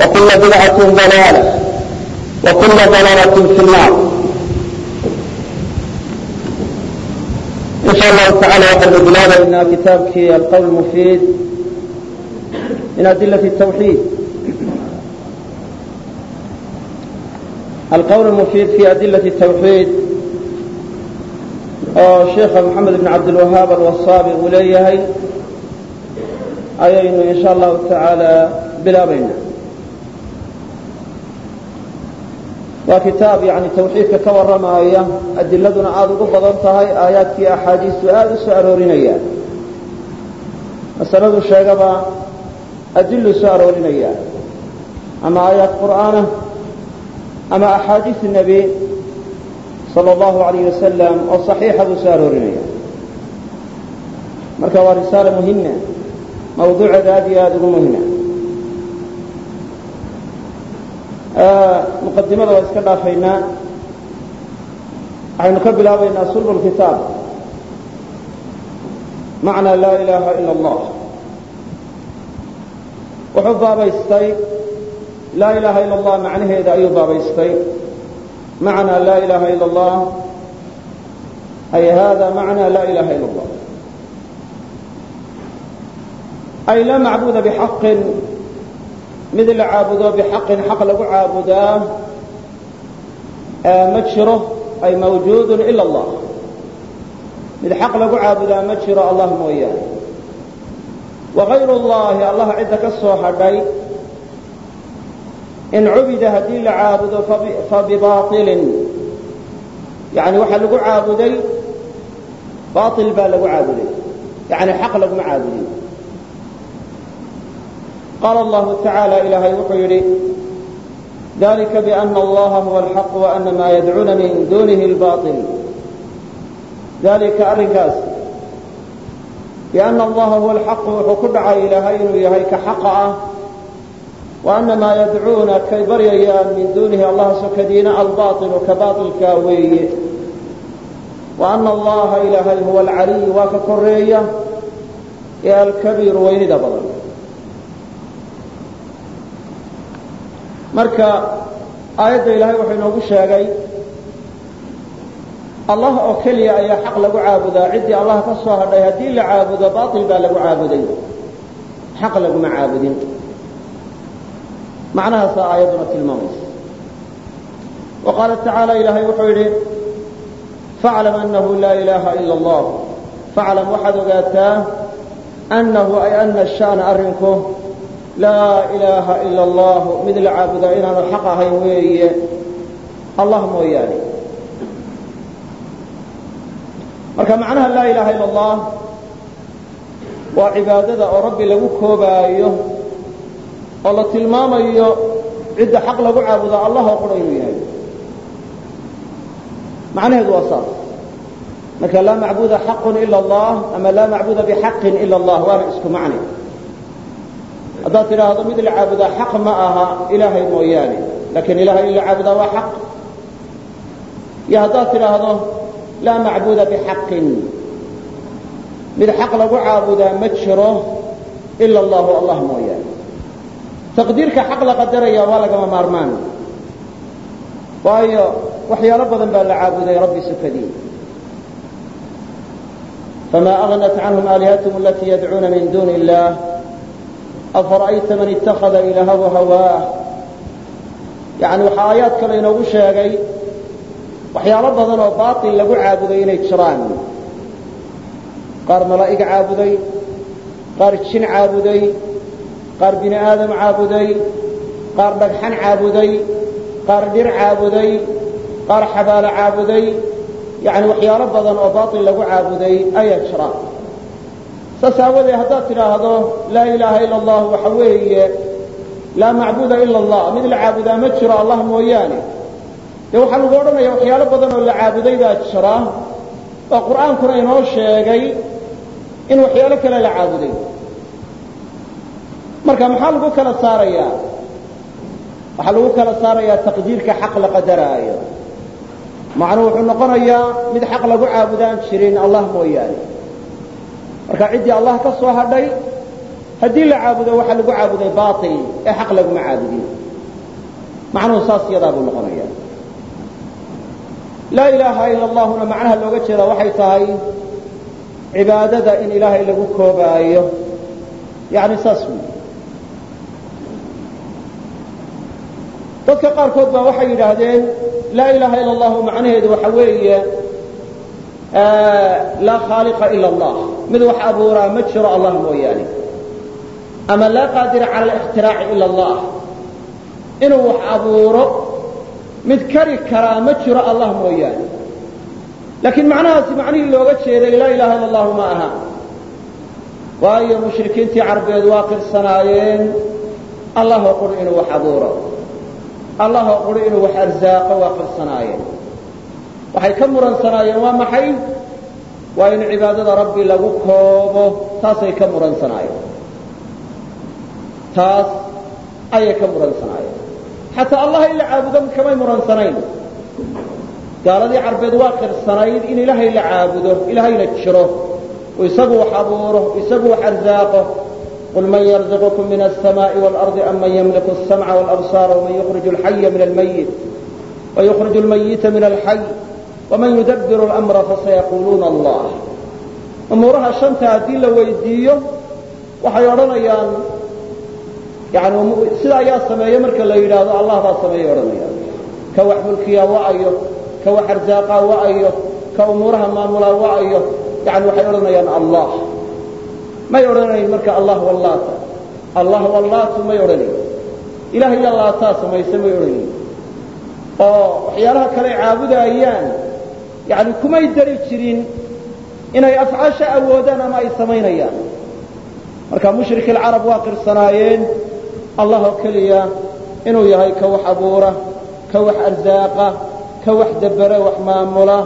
وكل بدعة ضلالة وكل ضلالة في النار إن شاء الله تعالى waxaynu bilaabaynaa kitaabkii alqowl mufiid min adilة التwxiid alqowl mufiid fi adilaة التwxiid oo sheikha moxamed bn cabdilwahaab alwasaabi uu leeyahay ayaynu in sha allahu tacaala bilaabayna waa kitaab yani tawxiidka ka warramaya adiladuna aada ugu badan tahay aayaadkii axaadiistu aada u soo aroorinaya. Masaladu sheegaba adiluu soo aroorinaya. Ama aayaat qur'aana ama axaadiis nebi sala allahu alayh wasalam oo saxiixa buu soo aroorinaya. Marka waa risaale muhima mawduuceeda aad iyo aada ugu muhima muqadimada waa iska dhaafaynaa. Waxaynu ka bilaabaynaa sulb kitaab. Macnaa laa ilaaha ila allah. Wuxuu baabaystay laa ilaha ila allah macnaheeda ayuu baabaystay. Macnaa laa ilaha ila allah. Ay hada macnaa laa ilaha ila allah. Ay laa macbuda bxaqin mid la caabudo bxaqin xaq lagu caabudaa ma jiro ay mawjuud ila allah. Mid xaq lagu caabudaa ma jiro allah mooyaane. Wagayru اllahi allah cidda ka soo hadhay in cubida haddii la caabudo fabibaطilin yani waxaa lagu caabuday bail baa lagu caabuday. Yani xaq laguma caabudin qaala allahu tacaala ilaahay wuxuu yidhi dalika biana allaha huwa alxaq waana maa yadcuuna min dunihi lbail dalika arrinkaas biana allaha huwa alxaqu wuxuu ku dhacay ilaahay inuu yahay ka xaqa ah waana maa yadcuuna kay baryayaan min dunihi allah sokadiina albailu ka bailkaa weeye waana allaha ilaahay huwa alcaliy waa ka koreeya ee alkabiiru weynida badan marka aayadda ilaahay wuxuu inoogu sheegay allah oo keliya ayaa xaq lagu caabudaa. Ciddii allah ka soo hadhay haddii la caabudo bail baa lagu caabuday. Xaq laguma caabudin. Macnahaasaa aayadduna tilmaamaysa. Wa tacaala ilaahay wuxuu yidhi faclam anahu laa ilaaha ila allah. Faclam waxaad ogaataa anahu ay ana shana arrinku laa ilaaha ila allahu mid la caabudaa inaanu xaq ahayn weeye. Allah mooyaane. Marka macnaha laa ilaha ila allah waa cibaadada oo rabbi lagu koobaayo oo la tilmaamayo cidda xaq lagu caabudaa allah oo qura inuu yahay. Macnaheedu waa saas. Marka laa macbuda xaqun ila allah ama laa macbuda bixaqin ila allah waana isku macne haddaad tidhaahdo mid la caabudaa xaq ma aha ilaahay mooyaane. Lakin ilahay in la caabudaa waa xaq. Iyo haddaad tidhaahdo laa macbuda bixaqin. Mid xaq lagu caabudaa ma jiro ila allahu allah mooyaane. Taqdiirka xaq la qadaraya waa lagama maarmaan. Waayo waxyaalo badan baa la caabuday rabbi sukadii fama agnat canhum aalihathm alatii yadcuuna min duni illah afara'ayta man ittakhada ilaahahu hawaah yani waxaa aayaad kale inoogu sheegay waxyaalo badan oo baatil lagu caabuday inay jiraan qaar malaa'ig caabuday qaar jin caabuday qaar bini aadam caabuday qaar dhagxan caabuday qaar dhir caabuday qaar xabaalo caabuday yani waxyaalo badan oo baatil lagu caabuday ayaa jira saas aawadee haddaad tidhaahdo laa ilaaha ila allah waxa weeye laa macbuda ila allah mid la caabudaa ma jiro allah mooyaane. Dee waxaa lagu odhanaya waxyaalo badan oo la caabuday baa jira. Oo qur'aankuna inoo sheegay in waxyaalo kale la caabuday. Marka maxaa lagu kala saarayaa? Waxaa lagu kala saarayaa taqdiirka xaq la qadaraayo. Macnuhu wuxuu noqonayaa mid xaq lagu caabudaan jirin allah mooyaane marka ciddii allah ka soo hadhay haddii la caabudo waxaa lagu caabuday baail ee xaq laguma caabudin. Macnuhu saas yadaa buu noqonaya laa ilaaha ila allahuna macnaha looga jeeda waxay tahay cibaadada in ilaahay lagu koobaayo. Yani saas wy dadka qaarkood baa waxay yidhaahdeen laa ilaha ila allahu macnaheedu waxa weeye laa khaaliqa ila allah. Mid wax abuuraa ma jiro allah mooyaane. Ama laa qaadira cala اlاkhtiraaci ila allah. Inuu wax abuuro mid kari karaa ma jiro allah mooyaane. Laakiin macnahaasi macnihii looga jeeday laa ilaha ila allahu ma aha. Waayo mushrikiintii carbeed waa qirsanaayeen allahoo quri inuu wax abuuro. Allahoo quri inuu wax arsaaqo waa qirsanaayeen waxay ka muransanaayeen waa maxay waa in cibaadada rabbi lagu koobo taasay ka muransanaayeen taas ayay ka muransanaayeen xataa allah in la caabudo kamay muransanayn gaaladii carbeed waa qirsanayd in ilaahay la caabudo ilaahayna jiro oo isagu wax abuuro isagu wax arsaaqo qul man yarzuqukum min الsamaaءi wاlarضi am man ymliku الsamca wاlabsaara wman yukriju اlxaya min almayit wayukriju اlmayita min alxay wman yudabiru اlamra fasayaquluuna allah umuuraha shanta haddii la weydiiyo waxay odhanayaan yani sida ayaa sameeye marka la yidhaahdo allah baa sameeyey odhanayaan ka wax mulkiyaa wa'ayo ka wax arsaaqaa wa'ayo ka umuuraha maamulaa wa'ayo yani waxay odhanayaan allah may odhanayn marka allah wallaata allah wallaatu may odhanayn ilaah iyo laataa samayse may odhanayn oo waxyaalaha kale caabudaayaan yani kumay dari jirin inay afcaasha awoodaan ama ay samaynayaan. Marka mushrik alcarab waa qirsanaayeen allah oo keliya inuu yahay ka wax abuura ka wax arsaaqa ka wax debere wax maamula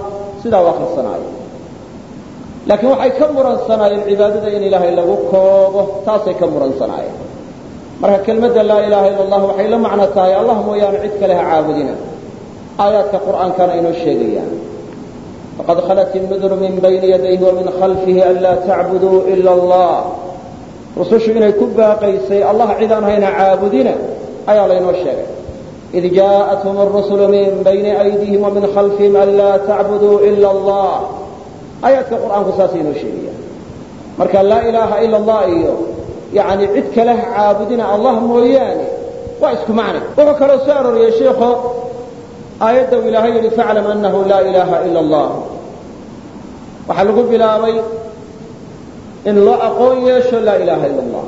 sidaa waa qirsanaayeen. Laakiin waxay ka muransanaayeen cibaadada in ilaahay lagu koobo taasay ka muransanaayeen. Marka kelmadda laa ilaaha ila allah waxay la macno tahay allah mooyaane cid kale ha caabudina. Aayaadka qur'aankana inoo sheegayaan faqad khalat innuduru min bayni yadayhi wa min khalfihi an laa tacbuduu ila allah rusushu inay ku baaqaysay allah cidaan hayna caabudina ayaa laynoo sheegay id jaءathum الrusulu min bayni أydihim وmin khalfihim an laa tacbuduu ila allah aayaadka qur'aanku saasay inoo sheegayaan marka laa ilaaha ila allah iyo yani cid kale ha caabudina allah mooyaane waa isku macne wuxuu kaloo soo arooriyey sheikho aayadda uu ilaahay yihi faclam anahu laa ilaaha ila allah. Waxaa lagu bilaabay in loo aqoon yeesho laa ilaaha ila allah.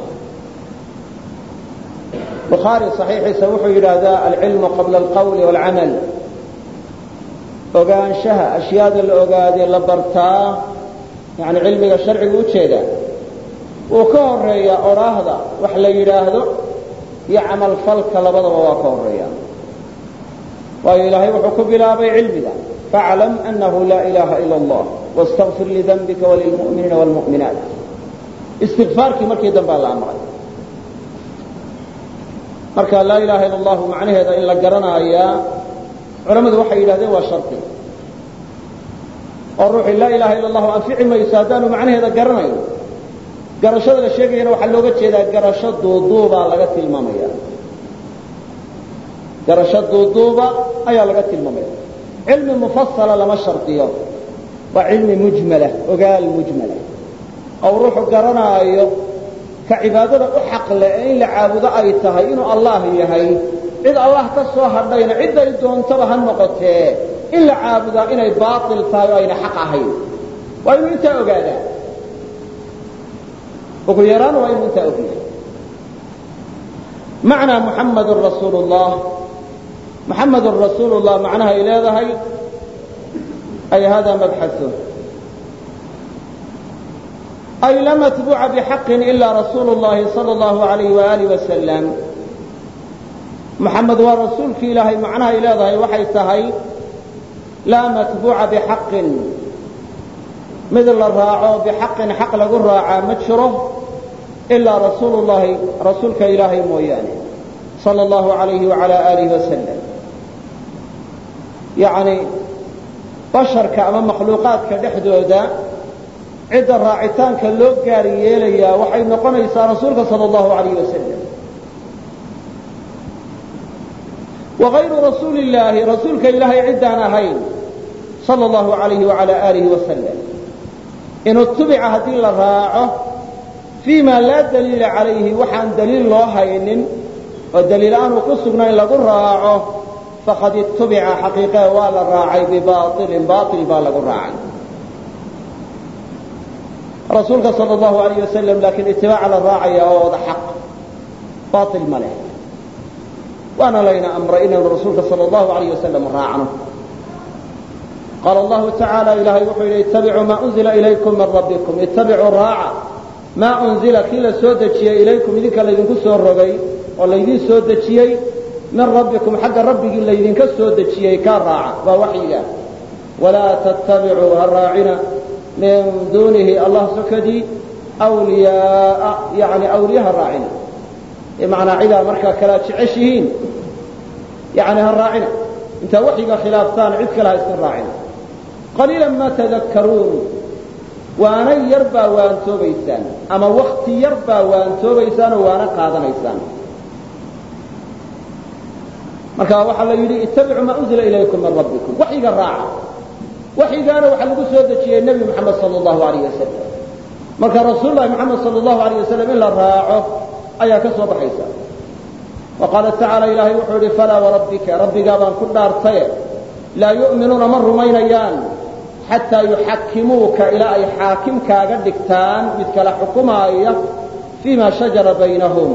Bukhaari صaxiixiisa wuxuu yidhaahdaa alcilmu qabla alqawli wاlcamal ogaanshaha ashyaada la ogaadee la bartaa yani cilmiga sharcigu ujeeda wuu ka horeeyaa odhaahda wax la yidhaahdo iyo camal falka labadaba waa ka horreeya waayo ilaahay wuxuu ku bilaabay cilmiga. Faaclam anahu laa ilaha ila allah wاstagfir lidambika walilmu'miniina wاlmu'minaat istikfaarkii markii dambaa la amray. Marka laa ilaha ila allahu macnaheeda in la garanaayaa culamadu waxay yidhahdeen waa shardi oo ruuxii laa ilaha ila allahu anfici mayso haddaanu macnaheeda garanayn garashada la sheegayana waxaa looga jeedaa garasho duuduubaa laga tilmaamaya garasho duuduuba ayaa laga tilmaamaya cilmi mufasala lama shardiyo waa cilmi mujmala ogaal mujmala. Oo ruuxu garanaayo ka cibaadada u xaqle ee in la caabudo ay tahay inuu allah yahay. Cid allah ka soo hadhayna ciday doontaba ha noqotee in la caabudaa inay baail tahay oo ayna xaq ahayn. Waa inuu intaa ogaadaa. Ugu yaraan waa inuu intaa ogyahay. Macnaa muxamadun rasuulu llah muxamadun rasuulu llah macnaha ay leedahay ay hada mabxaثun ay la matbuuca bxaqin ila rasuulu اllahi salى اllahu alayh waalih wasalam muxamed waa rasuulkii ilaahay macnahay leedahay waxay tahay laa matbuuca bixaqin mid la raaco bixaqin xaq lagu raacaa ma jiro ilaa rasuulu llahi rasuulka ilaahay mooyaane sala allahu alayhi wala aalihi wasalam yacni basharka ama makhluuqaadka dhexdooda cidda raacitaanka loo gaari yeelayaa waxay noqonaysaa rasuulka sala allahu alayh wasalam wagayru rasuuli illaahi rasuulka ilaahay ciddaan ahayn sala allahu alayhi wala aalihi wasalam in utubica haddii la raaco fii laa daliila calayhi waxaan daliil loo haynin oo daliil aanu ku sugnayn lagu raaco faqad itubica xaqiiqee waa la raacay bibailin bail baa lagu raacay. Rasuulka sal allahu alayh wasalam laakiin itibaaca la raacaya oo wada xaq bail ma leh. Waana layna amray inaynu rasuulka sal allahu alayh wasalam raacno. Qaala allahu tacaala ilaahay wuxuu yidhi ittabicuu maa unzila ilaykum min rabbikum. Ittabicuu raaca maa unzila kii la soo dejiyey ilaykum idinka laydinku soo rogay oo laydin soo dejiyey min rabbikum xagga rabbigii laydinka soo dejiyey kaa raaca. Waa waxyiga walaa tattabicuu ha raacina min duunihi allah sokadii wliyaaa yani awliyaha raacina. Bimacnaa cidaa markaa kala jeceshihiin. Yani ha raacina. Intaa waxyiga khilaaftaan cid kale ha iska raacina. Qaliila ma tadakkaruun waana yar baa waantoobaysaan ama wakti yar baa waantoobaysaan oo waana qaadanaysaan marka waxaa la yidhi ittabicuu maa unzila ilaykum min rabbikum. Waxyiga raaca. Waxyigaana waxaa lagu soo dejiyey nebi moxamed sal allahu alayh wasalam marka rasuul lahi moxamed sal allahu alayh wasalam in la raaco ayaa ka soo baxaysa. Wa qaala tacaala ilaahay wuxuu yihi falaa warabbika rabbigaa baan ku dhaartaye. Laa yu'minuuna ma rumaynayaan. Xataa yuxakimuuka ilaa ay xaakim kaaga dhigtaan mid kala xukumaaya fii ma shajara baynahum.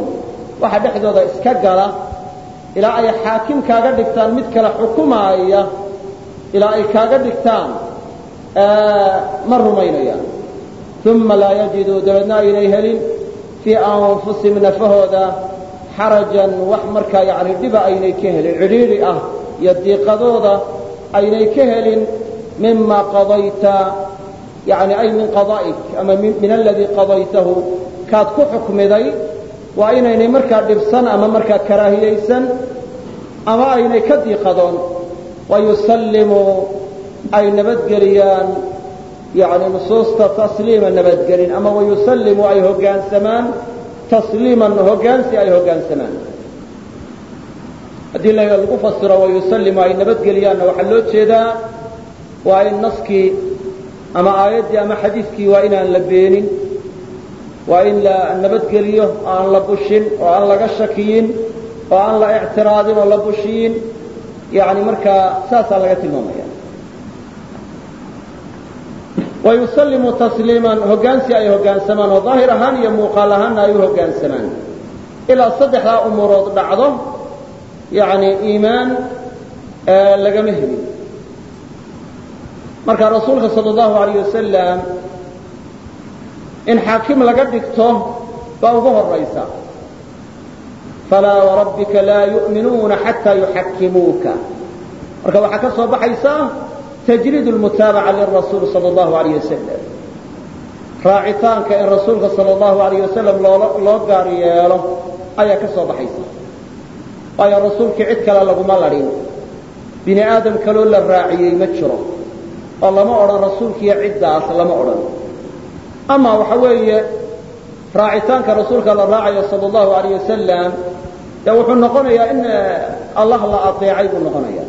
Waxa dhexdooda iska gala ilaa ay xaakim kaaga dhigtaan mid kala xukumaaya ilaa ay kaaga dhigtaan ma rumaynayaan. Uma laa yajiduu dabeedna aynay helin fii anfusihim nafahooda xarajan wax markaa yani dhiba aynay ka helin cidhiidhi ah iyo diiqadooda aynay ka helin mima qadayta yani ay min qada'ik ama min aladii qadaytahu kaad ku xukmiday waa inaynay markaa dhibsan ama markaa karaahiyaysan ama aynay ka diiqadoon. Wayusallimuu ay nabadgeliyaan. Yani nusuusta tasliima nabadgelin. Ama wayusallimuu ay hoggaansamaan tasliiman hoggaansi ay hoggaansamaan haddii lagu fasiro wayusallimu ay nabadgeliyaanna waxaa loo jeedaa waa in naskii ama aayaddii ama xadiidkii waa inaan la beenin waa in la nabadgeliyo oo aan la bushin oo aan laga shakiyin oo aan la ictiraadin oo la bushiyin. Yani markaa saasaa laga tilmaamaya. Wayusallimu tasliiman hoggaansi ay hoggaansamaan oo daahir ahaan iyo muuqaal ahaanna ay u hoggaansamaan ilaa saddexdaa umuurood dhacdo yani iimaan lagama helin. Marka rasuulka sal allahu alayh wasalam in xaakim laga dhigto baa ugu horaysa falaa warabbika laa yu'minuuna xataa yuxakimuuka marka waxaa ka soo baxaysa tajriid lmutaabaca lirasuul sal allahu alayh wasalam raacitaanka in rasuulka sal allahu alayh wasalam loo gaar yeelo ayaa ka soo baxaysa. Waayo rasuulkii cid kale laguma ladhin bini aadam kaloo la raaciyey ma jiro. Oo lama odhan rasuulkiiyo ciddaas lama odhan ama waxa weeye raacitaanka rasuulka la raacayo sal allahu alayh wasalam dee wuxuu noqonayaa in allah la aeecay buu noqonaya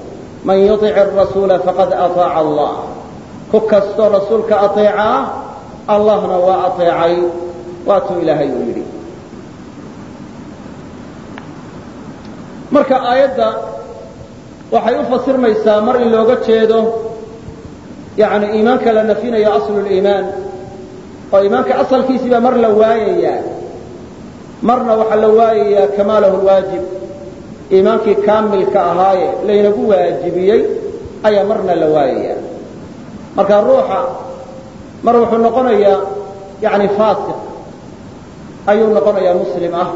man yuic arasuula faqad aaaca allah. Ku kastoo rasuulka aeecaa allahna waa aeecay waatuu ilaahay uu yidhi. Marka aayadda waxay u fasirmaysaa mar in looga jeedo yani iimaanka la nafinayo aslu liimaan oo iimaanka asalkiisiibaa mar la waayayaa. Marna waxaa la waayayaa kamaalahu lwaajib iimaankii kaamilka ahaaye laynagu waajibiyey ayaa marna la waayayaa. Marka ruuxa mar wuxuu noqonayaa yani faasiq ayuu noqonayaa muslim ah.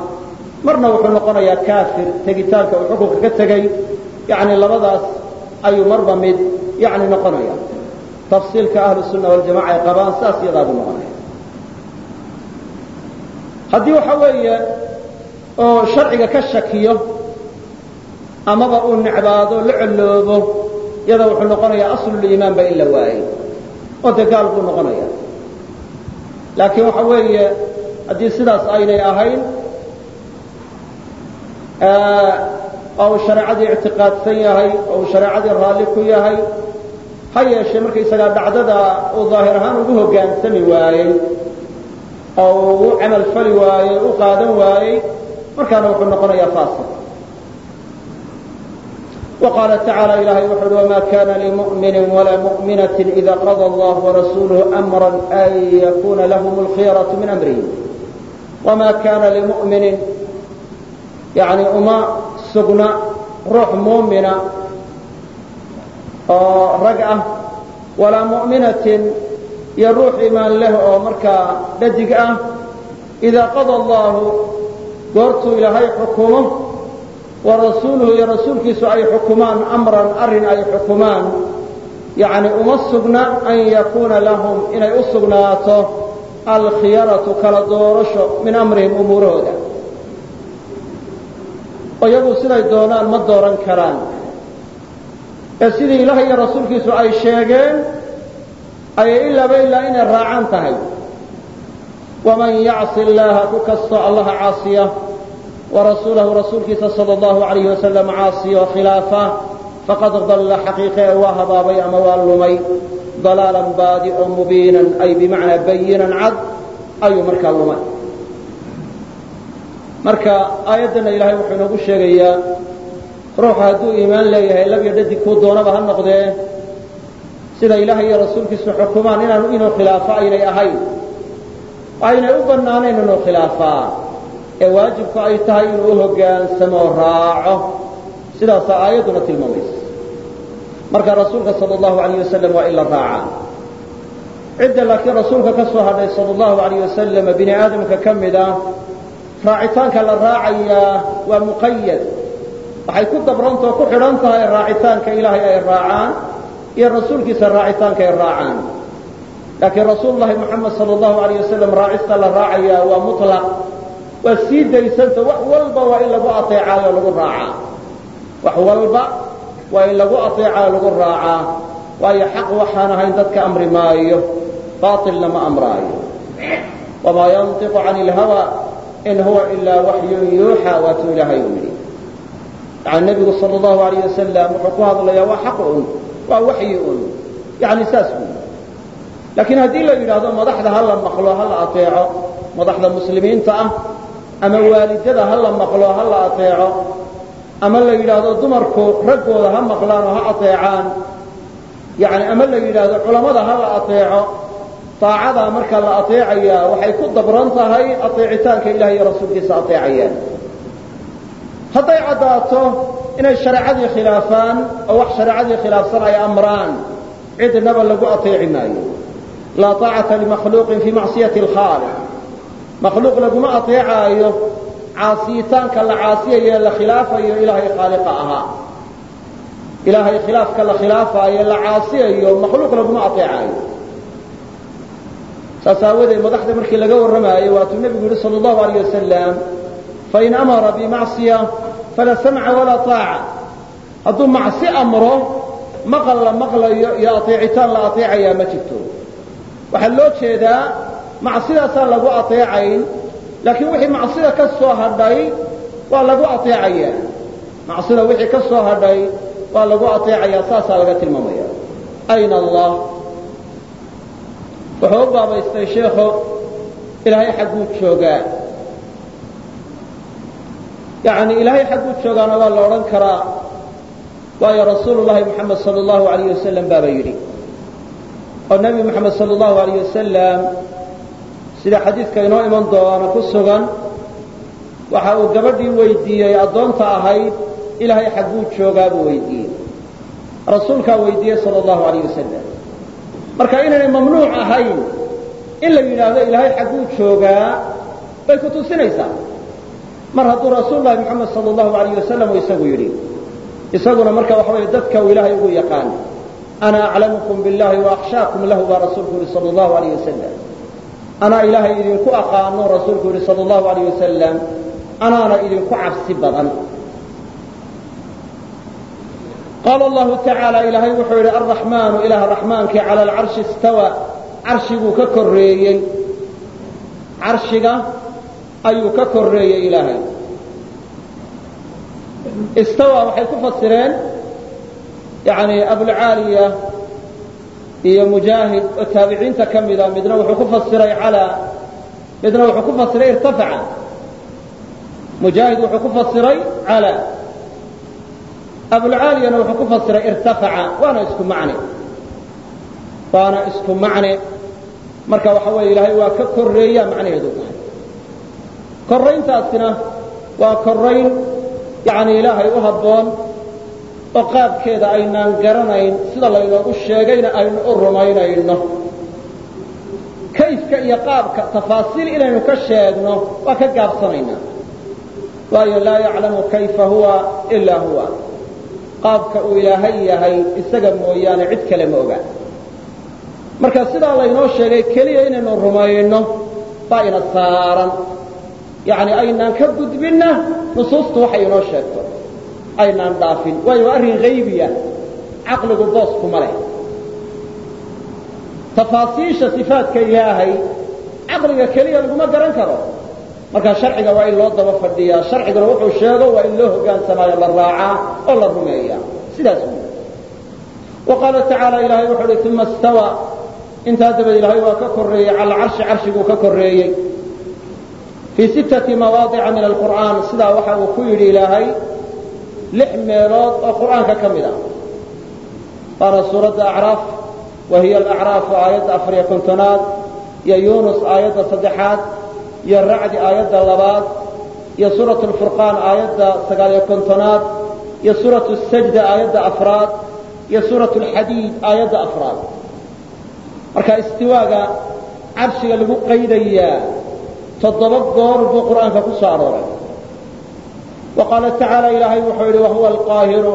Marna wuxuu noqonayaa kaafir tegitaanka uu xukunka ka tegey yani labadaas ayuu marba mid yani noqonaya tafsiilka ahlu sunna waljamaca ay qabaan saas yadaa buu noqonaya haddii waxa weeye oo sharciga ka shakiyo amaba uu necbaado la colloobo yada wuxuu noqonayaa asluliimaan ba in la waayey oo dee buu noqonaya. Laakiin waxa weeye haddii sidaas aynay ahayn oo uu shareecadii ictiqaadsan yahay oo uu shareecadii raalli ku yahay ha yeeshee markaysagaa dhacdada uu daahir ahaan ugu hoggaansami waayey oo uu u camal fali waayey u qaadan waayey markaana wuxuu noqonayaa faasiq وqاaل تaعaaلى ilahay wuxu uhi وma kana لمؤمiن وla مؤminaة إida qضى الله ورasuuله أمرا أn yakuna lahm الkhيaraة min أmrihim وma kana لمؤمiن yani uma sugna ruux muumina oo rag ah walaa muؤminaةi iyo ruux imaan leh oo markaa dhadig ah. Idaa qada allaahu goortuu ilaahay xukumo wa rasuuluhu iyo rasuulkiisu ay xukumaan amran arrin ay xukumaan. Yacni uma sugna an yakuuna lahum inay u sugnaato alkhiyaratu kala doorasho min amrihim umuurahooda. Iyagu siday doonaan ma dooran karaan. Ee sidii ilaahay iyo rasuulkiisu ay sheegeen ayay ilaaba ilaa inay raacaan tahay. waman yacsi illaaha ku kastoo allaha caasiya warasuulahu rasuulkiisa sal allahu alayh wasalam caasiyo khilaafa faqad dalla xaqiiqe waa habaabay ama waa lumay. dalaalan baadi mubiinan ay bimacnaa bayinan cad ayuu markaa lumay. marka aayaddana ilaahay wuxuu inoogu sheegayaa ruuxu hadduu iimaan leeyahay labyo dhadig kuu doonaba ha noqdee sida ilaahay iyo rasuulkiisu xukumaan inaanu inuu khilaafo aynay ahayn. Aynay u bannaanayn inuu khilaafaa ee waajibku ay tahay inuu u hoggaansamo raaco. Sidaasaa aayadduna tilmaamaysa. Marka rasuulka sal allahu alayh wasalam waa in la raacaa cidda laakiin rasuulka ka soo hadhay sal allahu alayh wasalam bini aadamka ka mid ah raacitaanka la raacayaa waa muqayad waxay ku dabrantao ku xidhan tahay raacitaanka ilaahay ay raacaan iyo rasuulkiisa raacitaanka ay raacaan. Laakiin rasuul lahi moxamed sal alayh wasalam raacista la raacayaa waa mutlaq. Waa sii daysanta wax walba waa in lagu aeecaayo lagu raacaa. Wax walba waa in lagu aeecaayo lagu raacaa. Waayo xaq waxaan ahayn dadka amri maayo baailna ma amraayo. Wamaa yantiqu can ilhawa in huwa ilaa waxyun yuuxa waatuu ilaahay u yidhi. Yani nebigu sal allahu alayh wasalam wuxuu ku hadlayaa waa xaq un waa waxyi un. Yani saas wy laakiin haddii la yidhaahdo madaxda ha la maqlo ha la aeeco madaxda muslimiinta ah ama waalidada ha la maqlo ha la aeeco ama la yidhaahdo dumarku raggooda ha maqlaan oo ha aeecaan yani ama la yidhaahdo culammada ha la aeeco aacadaa marka la aeecaya waxay ku dabran tahay aeecitaanka ilahi iyo rasuulkiisa aeecayaan hadday caddaato inay shareecadii khilaafaan oo wax shareecadii khilaafsan ay amraan cidnaba lagu aeeci maayo laa طaacata limakhluuqin fii macsiyati اlkhaaliq makhluuq laguma aeecaayo caasiyitaanka la caasiyaye la khilaafayo ilaahay khaaliqa ahaa. Ilaahay khilaafka la khilaafaayo la caasiyayo makhluuq laguma aeecaayo saas madaxda markii laga warramaayo waatuu nebigu yihi sal allahu alayh wasalam fain amara bimacsiya fala samca walaa طaaca hadduu macsi amro maqal la maqlayo iyo aeecitaan la aeecayaa ma jirto waxaa loo jeedaa macsidaasaan lagu aeecayn laakiin wixii macsida ka soo hadhay waa lagu aeecaya macsida wixii ka soo hadhay waa lagu aeecaya saasaa laga tilmaamaya ayna allah yani ilaahay xagguu joogaana waa la odhan karaa. Waayo rasuulu llahi moxamed sal allahu alayh wasalam baaba yidhi. Oo nebi moxamed sal allahu alayh wasalam sida xadiidka inoo iman doona ku sugan waxa uu gabadhii weydiiyey addoonta ahayd ilaahay xagguu joogaa buu weydiiyey. Rasuulkaa weydiiyey sal allahu alayh wasalam marka inaynay mamnuuc ahayn in la yidhaahdo ilaahay xagguu joogaa bay ku tusinaysaa mar hadduu rasuul lahi moxamed sal allahu alayh wasalam isagu yidhi isaguna marka waxa weeye dadka uu ilaahay ugu yaqaan ana aclamukum billahi waakhshaakum lahu baa rasuulku yihi sal allahu alayh wasalam anaa ilaahay idinku aqaano rasuulku yihi sal allahu alayh wasalam anaana idinku cabsi badan. Qaala allahu tacaala ilaahay wuxuu yidhi alraxmaanu ilaah raxmaankii cala alcarshi istawa carshiguu ka korreeyey. Carshiga ayuu ka korreeyey ilaahay. Istawa waxay ku fasireen yani abulcaaliya iyo mujaahid oo taabiciinta ka mida midna wuxuu ku fasiray calaa midna wuxuu ku fasiray irtafaca. Mujaahid wuxuu ku fasiray calaa abulcaaliyana wuxuu ku fasiray irtafaca waana isku macne. Waana isku macne. Marka waxa weeye ilaahay waa ka korreeya macnaheedu. tahay korrayntaasina waa korrayn yani ilaahay u habboon oo qaabkeeda aynaan garanayn sida laynoogu sheegayna aynu u rumaynayno. Kayfka iyo qaabka tafaasiil inaynu ka sheegno waa ka gaabsanaynaa waayo laa yaclamu kayfa huwa ilaa huwa. Qaabka uu ilaahay yahay isaga mooyaane cid kale ma oga. Marka sidaa laynoo sheegay keliya inaynu rumayno baa ina saaran yani aynaan ka gudbinna nusuustu waxay inoo sheegto. Aynaan dhaafin. Waayo waa arrin haybiya caqligu booskuma leh. Tafaasiisha sifaatka ilaahay caqliga keliya laguma garan karo. Marka sharciga waa in loo daba fadhiyaa sharciguna wuxuu sheego waa in loo hogaansamaayo la raacaa oo la rumeeya. Sidaas wa qaala tacaala ilaahay wuxuu uhi uma istawa. Intaa dabad ilaahay waa ka korreeyey. Cala carshi carshiguu ka korreeyey fii sittati mawaadica min alqur'aan sidaa waxa uu ku yidhi ilaahay lix meelood oo qur'aanka ka mid ah waana suuradda acraaf wa alacraafu aayadda afariyo kontonaad iyo yunus aayadda saddexaad iyo racdi aayadda labaad iyo suurat lfurqaan aayadda sagaaliyo kontonaad iyo suuratu sajda aayadda afraad iyo suurat lxadiid aayadda afraad marka istiwaaga carshiga lagu qaydayaa toddoba goor buu qur'aanka ku soo arooray. Wa qaala tacaala ilaahay wuxuu yidhi wahuwa alqaahiru.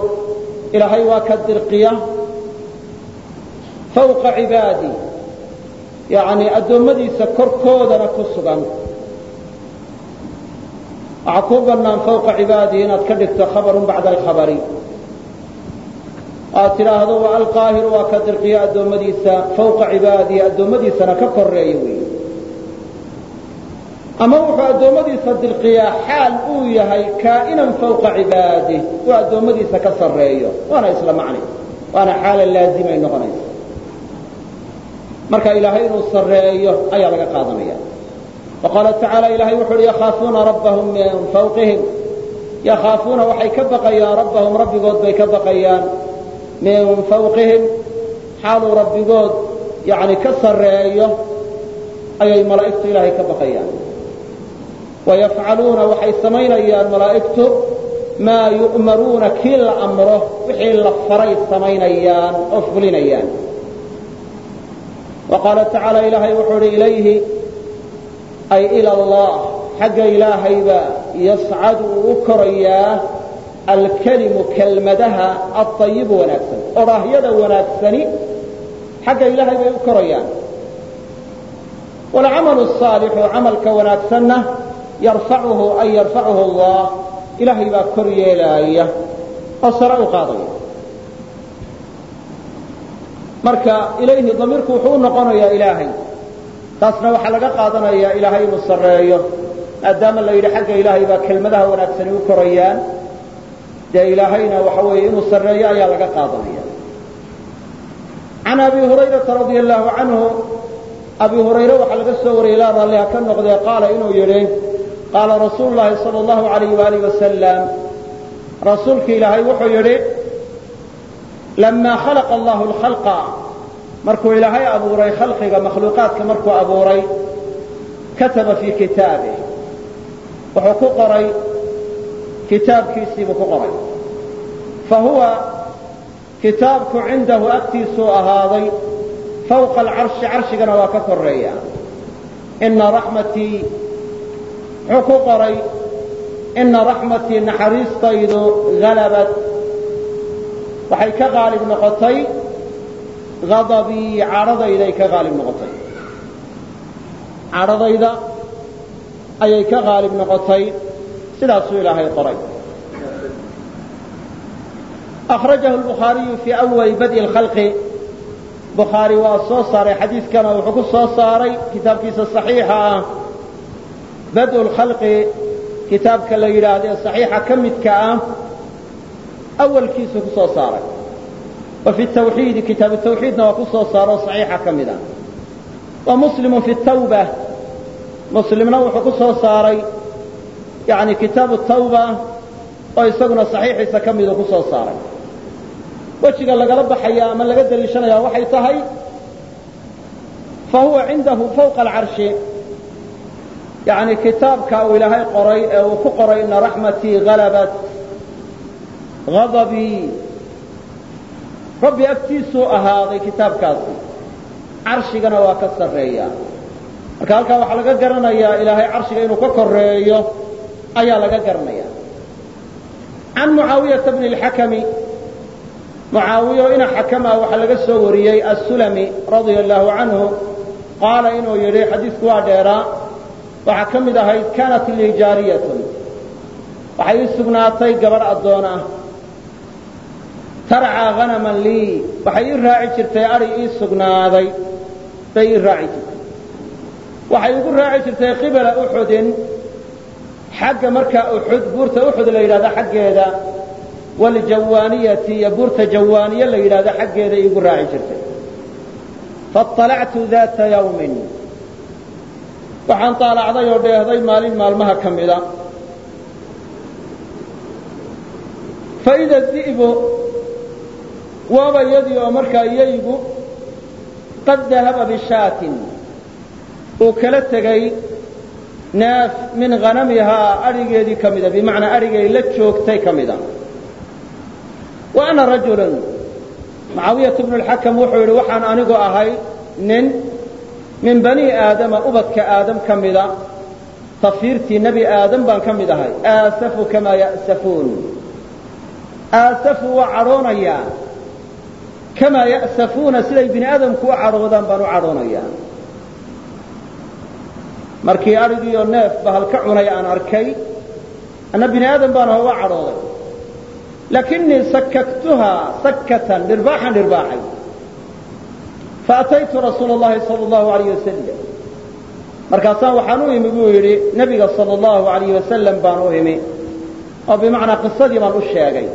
Ilaahay waa ka dirqiya. Fawqa cibaadi. Yani addoommadiisa korkoodana ku sugan. Waxaa kuu bannaan fawqa cibaadihi inaad ka dhigto khabarun bacda alkhabari. Aad tidhaahdo wa alqaahiru waa ka dirqiya addoommadiisa fawqa cibaadihi addoommadiisana ka koreeya weeye ama wuxuu addoommadiisa dirqiyaa xaal uu yahay kaa'inan fawqa cibaadih uu addoommadiisa ka sarreeyo. Waana isla macni. Waana xaala laazimay noqonaysa marka ilaahay inuu sarreeyo ayaa laga qaadanaya. Wa qaala tacaala ilahay wuxu uhi yakhaafuuna rabbahum min fawqihim. Yakhaafuuna waxay ka baqayaan rabbahum rabbigood bay ka baqayaan. Min fawqihim. Xaaluu rabbigood yani ka sarreeyo ayay malaa'igtu ilaahay ka baqayaan wayafcaluuna waxay samaynayaan malaa'igtu maa yu'maruuna kii la amro wixii la faray samaynayaan oo fulinayaan wa tacaala ilaahay wuxuu uhi ilayhi ay ila allah xagga ilaahayba yascadu uu u korayaa alkelimu kelmadaha aayibu wanaagsan odhaahyada wanaagsani xagga ilaahay bay u korayaan walcamalu saalixu camalka wanaagsanna yarfacuhu ay yarfacuhu allah. Ilaahay baa kor yeelaaya oo sare u qaadaya. Marka ilayhi damiirku wuxuu u noqonayaa ilaahay. Taasna waxaa laga qaadanayaa ilaahay inuu sarreeyo. Maadaama la yidhi xagga ilaahay baa kelmadaha wanaagsani u korayaan dee ilaahayna waxa weeye inuu sarreeyo ayaa laga qaadanaya. Can abi hurayrata radia allahu canhu abi hurayre waxaa laga soo wariyey ilaa raalliha ka noqdee? Qaala inuu yidhi qaala rasuulu llaahi sala allahu alayh waalih wasalam rasuulki ilaahay wuxuu yidhi lamaa khalaqa allahu lkhalqa markuu ilaahay abuuray khalqiga makhluuqaadka markuu abuuray kataba fii kitaabih wuxuu ku qoray kitaabkiisiibuu ku qoray. Fa huwa kitaabku cindahu agtiisuu ahaaday fawqa alcarshi carshigana waa ka koreeya ina raxmatii wuxuu ku qoray ina raxmatii naxariistaydu halabad waxay ka qaalib noqotay adabii cadhadayday ka qaalib noqotay. Cadhadayda ayay ka qaalib noqotay sidaasuu ilaahay qoray. Akhrajahu lbukhaariyu fii awali bad'i lkhalqi bukhaari waa soo saaray xadiiskana wuxuu ku soo saaray kitaabkiisa saxiixa ah bad'u lkhalqi kitaabka la yidhaahdee saxiixa ka midka ah awalkiisuu ku soo saaray. Wa fi tawxiidi kitaabu tawxiidna waa ku soo saaro saxiixa ka mid ah. Wa muslimu fi tawba muslimna wuxuu ku soo saaray yani kitaabu tawba oo isaguna saxiixiisa ka miduu ku soo saaray. Wejiga lagala baxaya ama laga daliishanaya waxay tahay fa huwa cindahu fawqa alcarshi yani kitaabka uu ilaahay qoray ee uu ku qoray ina raxmatii halabat adabii rabbi agtiisuu ahaaday kitaabkaasi. Carshigana waa ka sarreeya. Marka halkaa waxaa laga garanayaa ilaahay carshiga inuu ka koreeyo ayaa laga garanaya can mucaawiyata bni اlxakami mucaawiya ina xakama waxaa laga soo wariyey asulami radia allahu canhu qaala inuu yidhi xadiisku waa dheeraa waxaa ka mid ahayd kaanat lii jaariyatun. Waxay ii sugnaatay gabadh addoon ah. Tarcaa hanaman lii waxay ii raaci jirtay adhi ii sugnaaday. Bay ii raaci jirtay. Waxay igu raaci jirtay qibala uxudin xagga markaa uxud buurta uxud la yidhahda xaggeeda wljawaaniyati iyo buurta jawaaniye la yidhahdo xaggeeda iigu raaci jirtay. Faطalactu daata yawmin waxaan طaalacday oo dheehday maalin maalmaha ka mida. Faida di'bu waaba yadii oo markaa yaygu qad dahaba bishaatin. Uu kala tegay neef min hanamihaa adhigeedii ka mida bimacnaa adhigay la joogtay ka mida. Wa ana rajulun mucaawiyat bnu lxakam wuxuu yidhi waxaan anigu ahay nin min bani aadama ubadka aadam ka mida tafiirtii nebi aadam baan ka mid ahay. Aasafu kamaa ya'safuun. Aasafu waa cadhoonayaa kamaa ya'safuuna siday bini aadamku u cadhoodaan baan u cadhoonayaa markii adhigiioo neef bahal ka cunay aan arkay anna bini aadam baan hooga cadhooday. Lakinii sakaktuhaa sakatan dhirbaaxan dhirbaaxay faataytu rasuul lahi sal lahu alayh wasalam markaasaan waxaan u imi buu yidhi nebiga sal lahu alayh wasalam baan u imi oo bimacnaa qisadii baan u sheegay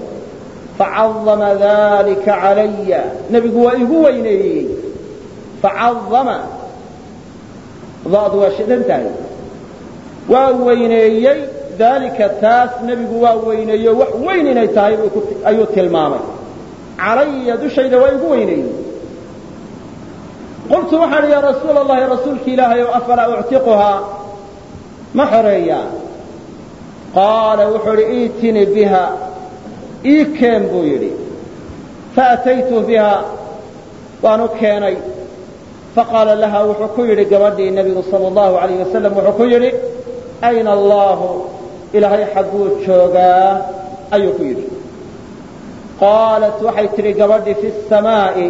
facadama dalika calaya nebigu waa igu weyneeyey facadama dadu waa shidan tahay waa weyneeyey daalika taas nebigu waa weyneeyey wax weyn inay tahay ayuu tilmaamay calaya dushayda waa igu weyneeyey qultu waxaan idhi ya rasuula allahi rasuulki ilaahay ow afalaa uctiquhaa? Ma xoreeyaa. Qaala wuxuu idhi iitinii biha. Ii keen buu yidhi. Faataytu biha. Waan u keenay. Faqaala laha wuxuu ku yidhi gabadhii nebigu sal allahu alayh wasalam wuxuu ku yidhi ayna allahu ilaahay xagguu joogaa ayuu ku yidhi. Qaalat waxay tidhi gabadhii fi samaa'i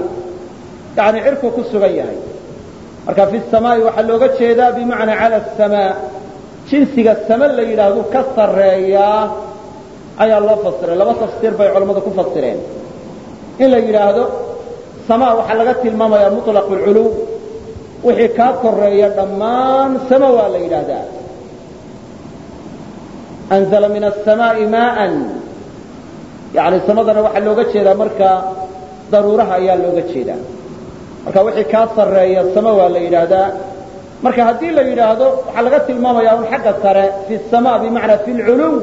yani cirkuu ku sugan yahay marka fi samaa'i waxaa looga jeedaa bimacnaa cala asamaa jinsiga sama la yidhaahdu ka sarreeyaa ayaa loo fasiray laba tafsiir bay culammadu ku fasireen in la yidhaahdo samaa waxaa laga tilmaamayaa muطlaq اlculuw wixii kaa koreeya dhammaan sama waa la yidhaahdaa anzla min الsamaaءi maءa yani samadana waxaa looga jeedaa marka daruuraha ayaa looga jeedaa marka wixii kaa sarreeya sama waa la yidhaahdaa. Marka haddii la yidhaahdo waxaa laga tilmaamayaa un xagga sare fi sama bimacnaa fi lculuw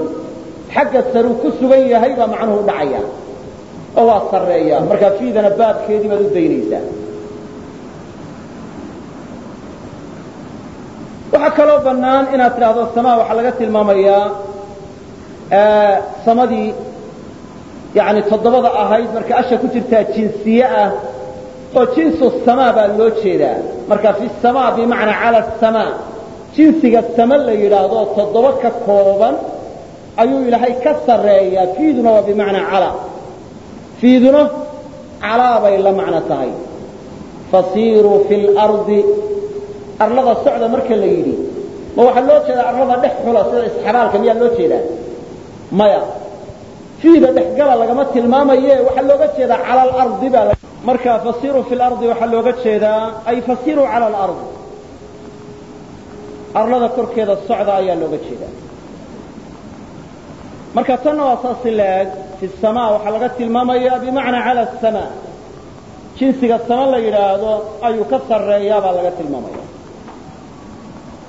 xagga sare uu ku sugan yahay baa macnuhu u dhacaya. Oo waa sarreeya markaa fiidana baabkeedii baad u daynaysaa. Waxaa kaloo bannaan inaad tidhaahdo sama waxaa laga tilmaamayaa samadii yani toddobada ahayd marka asha ku jirtaa jinsiye ah oo jinsu samaa baa loo jeedaa. Marka fi samaa bimacnaa cala asamaa jinsiga sama la yidhaahdo toddoba ka kooban ayuu ilaahay ka sarreeyaa fiiduna waa bimacnaa calaa fiiduna calaa bay la macno tahay. Fasiiruu fi lardi arlada socda marka la yidhi ma waxaa loo jeedaa arlada dhex xula sida isxabaalka miyaa loo jeedaa? Maya. Fiida dhexgala lagama tilmaamaye waxaa looga jeedaa cala alardi baa marka fasiiruu fi lardi waxaa looga jeedaa ay fasiiruu cala alardi arlada korkeeda socda ayaa looga jeedaa. Marka tanna waa saasi laeg fi samaa waxaa laga tilmaamaya bimacnaa cala asamaa jinsiga sama la yidhaahdo ayuu ka sarreeyaa baa laga tilmaamaya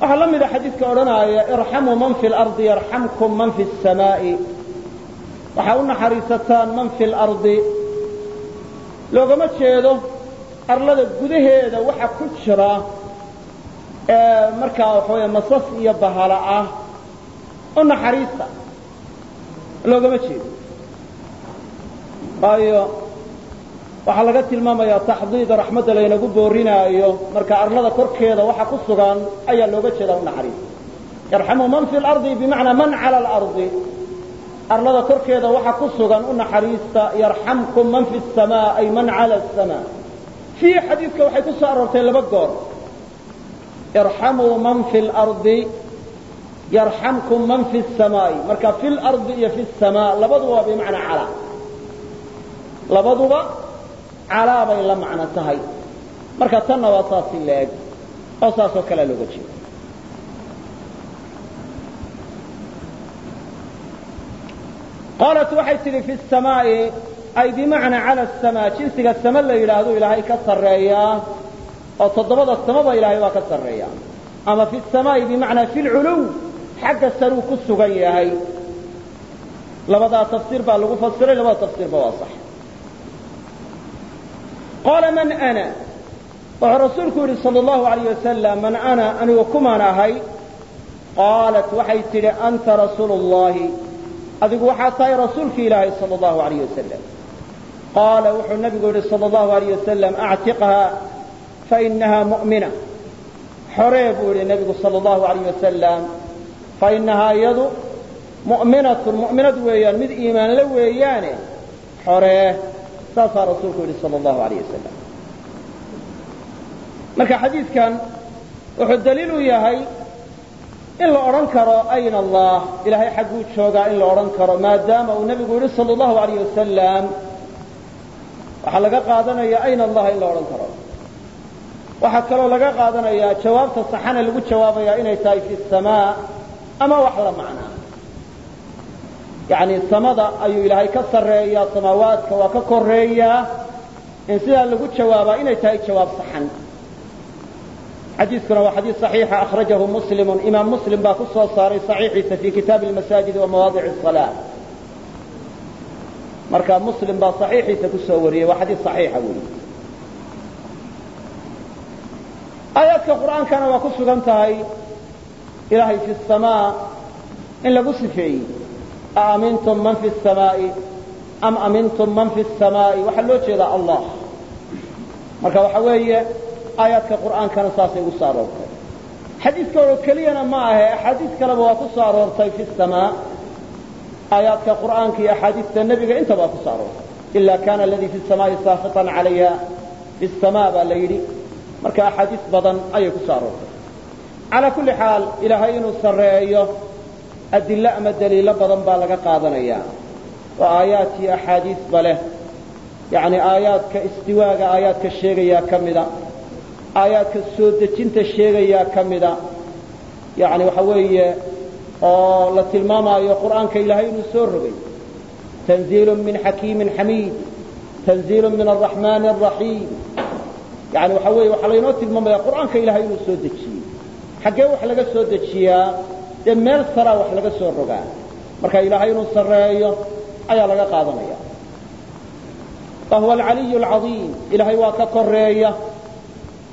waxaa la mida xadiidka odhanaaya irxamuu man fi lardi yarxamkum man fi samaa'i. Waxaa u naxariisataan man fi lardi loogama jeedo arlada gudaheeda waxa ku jira markaa waxawey masas iyo bahala ah u naxariista loogama jeedo. Waayo waxaa laga tilmaamayaa taxdiida raxmadda laynagu boorinaayo marka arlada korkeeda waxa ku sugan ayaa looga jeedaa u naxariista. Yarxamu man fi lardi bimacnaa man cala alardi arlada korkeeda waxa ku sugan u naxariista yarxamkum man fi samaa ay man cala asamaa fiihi xadiidka waxay ku soo aroortay laba goor. Irxamuu man fi lardi yarxamkum man fi samaa'i marka fi lardi iyo fi samaa labaduba bimacnaa calaa. Labaduba calaa bay la macno tahay. Marka tanna waa saasi leeg oo saasoo kalea looga jeeda qaalat waxay tidhi fi samaa'i ay bimacnaa cala asamaa jinsiga sama la yidhaahdo ilaahay ka sarreeyaa oo toddobada samaba ilaahay waa ka sarreeya. Ama fi samaa'i bimacnaa fi lculuw xagga saruu ku sugan yahay. Labadaa tafsiir baa lagu fasiray labada tafsiirba waa sax. Qaala man ana? Wuxuu rasuulku yidhi sal allahu alayh wasalam man ana anigu kumaan ahay qaalat waxay tidhi anta rasuulu llahi adigu waxaa tahay rasuulki ilaahay sal allahu alayh wasalam qaala wuxuu nabigu yidhi sal allahu alayh wasalam actiqha fainaha mu'mina. Xoree buu yidhi nebigu sal allahu alayh wasalam fainahaa iyadu mu'minatun. Mu'minad weeyaan mid iimaanla weeyaane. Xoree saasaa rasuulku yidhi sal allahu alayh wasalam marka xadiidkan wuxuu daliil u yahay in la odhan karo ayna allah ilaahay xagguu joogaa in la odhan karo maadaama uu nebigu yidhi sal allahu alayh wasalam waxaa laga qaadanaya ayna allah in la odhan karo. Waxaa kaloo laga qaadanayaa jawaabta saxane lagu jawaabayaa inay tahay fi samaa ama wax la macnaa. Yacni samada ayuu ilaahay ka sarreeyaa samaawaadka waa ka koreeyaa in sidaa lagu jawaabaa inay tahay jawaab saxan xadiiskuna waa xadiis صaxiixa akhrajahu muslimu imaam muslim baa ku soo saaray صaxiixiisa fi kitaabi اlmasaajid wa mawaadic الصalaa marka muslim baa صaxiixiisa ku soo wariyey waa xadiis صaxiixa weyi aayaadka qur'aankana waa ku sugan tahay ilaahay fi الsamaa in lagu sifeeyey aamintum man fi الsamaa'i am amintum man fi الsamaa'i waxaa loo jeedaa allah marka waxa weeye aayaadka qur'aankana saasay ugu soo xadiidka oo keliyana ma ahe axaadiis kaleba waa ku soo fi samaa. Aayaadka qur'aanka iyo axaadiista nebiga intaba waa ku soo aroortay. Ila kana aladii fi samaa'i saakitan calayha fi samaa baa la yidhi. Marka axaadiis badan ayay ku soo calaa kulli xaal ilaahay inuu sarreeyo adilo ama daliilo badan baa laga qaadanaya oo aayaad iyo axaadiisba leh. Yacni aayaadka istiwaaga aayaadka sheegayaa ka mida aayaadka soo dejinta sheegayaa ka mida. Yani waxa weeye oo la tilmaamaayo qur'aanka ilaahay inuu soo rogay. Tanziilu min xakiimin xamiid. Tanziilu min araxmaani araxiim yani waxa weeye waxaa laynoo tilmaamaya qur'aanka ilaahay inuu soo dejiyey. Xaggee wax laga soo dejiyaa dee meel saraa wax laga soo rogaa. Marka ilaahay inuu sarreeyo ayaa laga qaadanaya. Wahuwa alcaliyu alcadiim. Ilaahay waa ka koreeya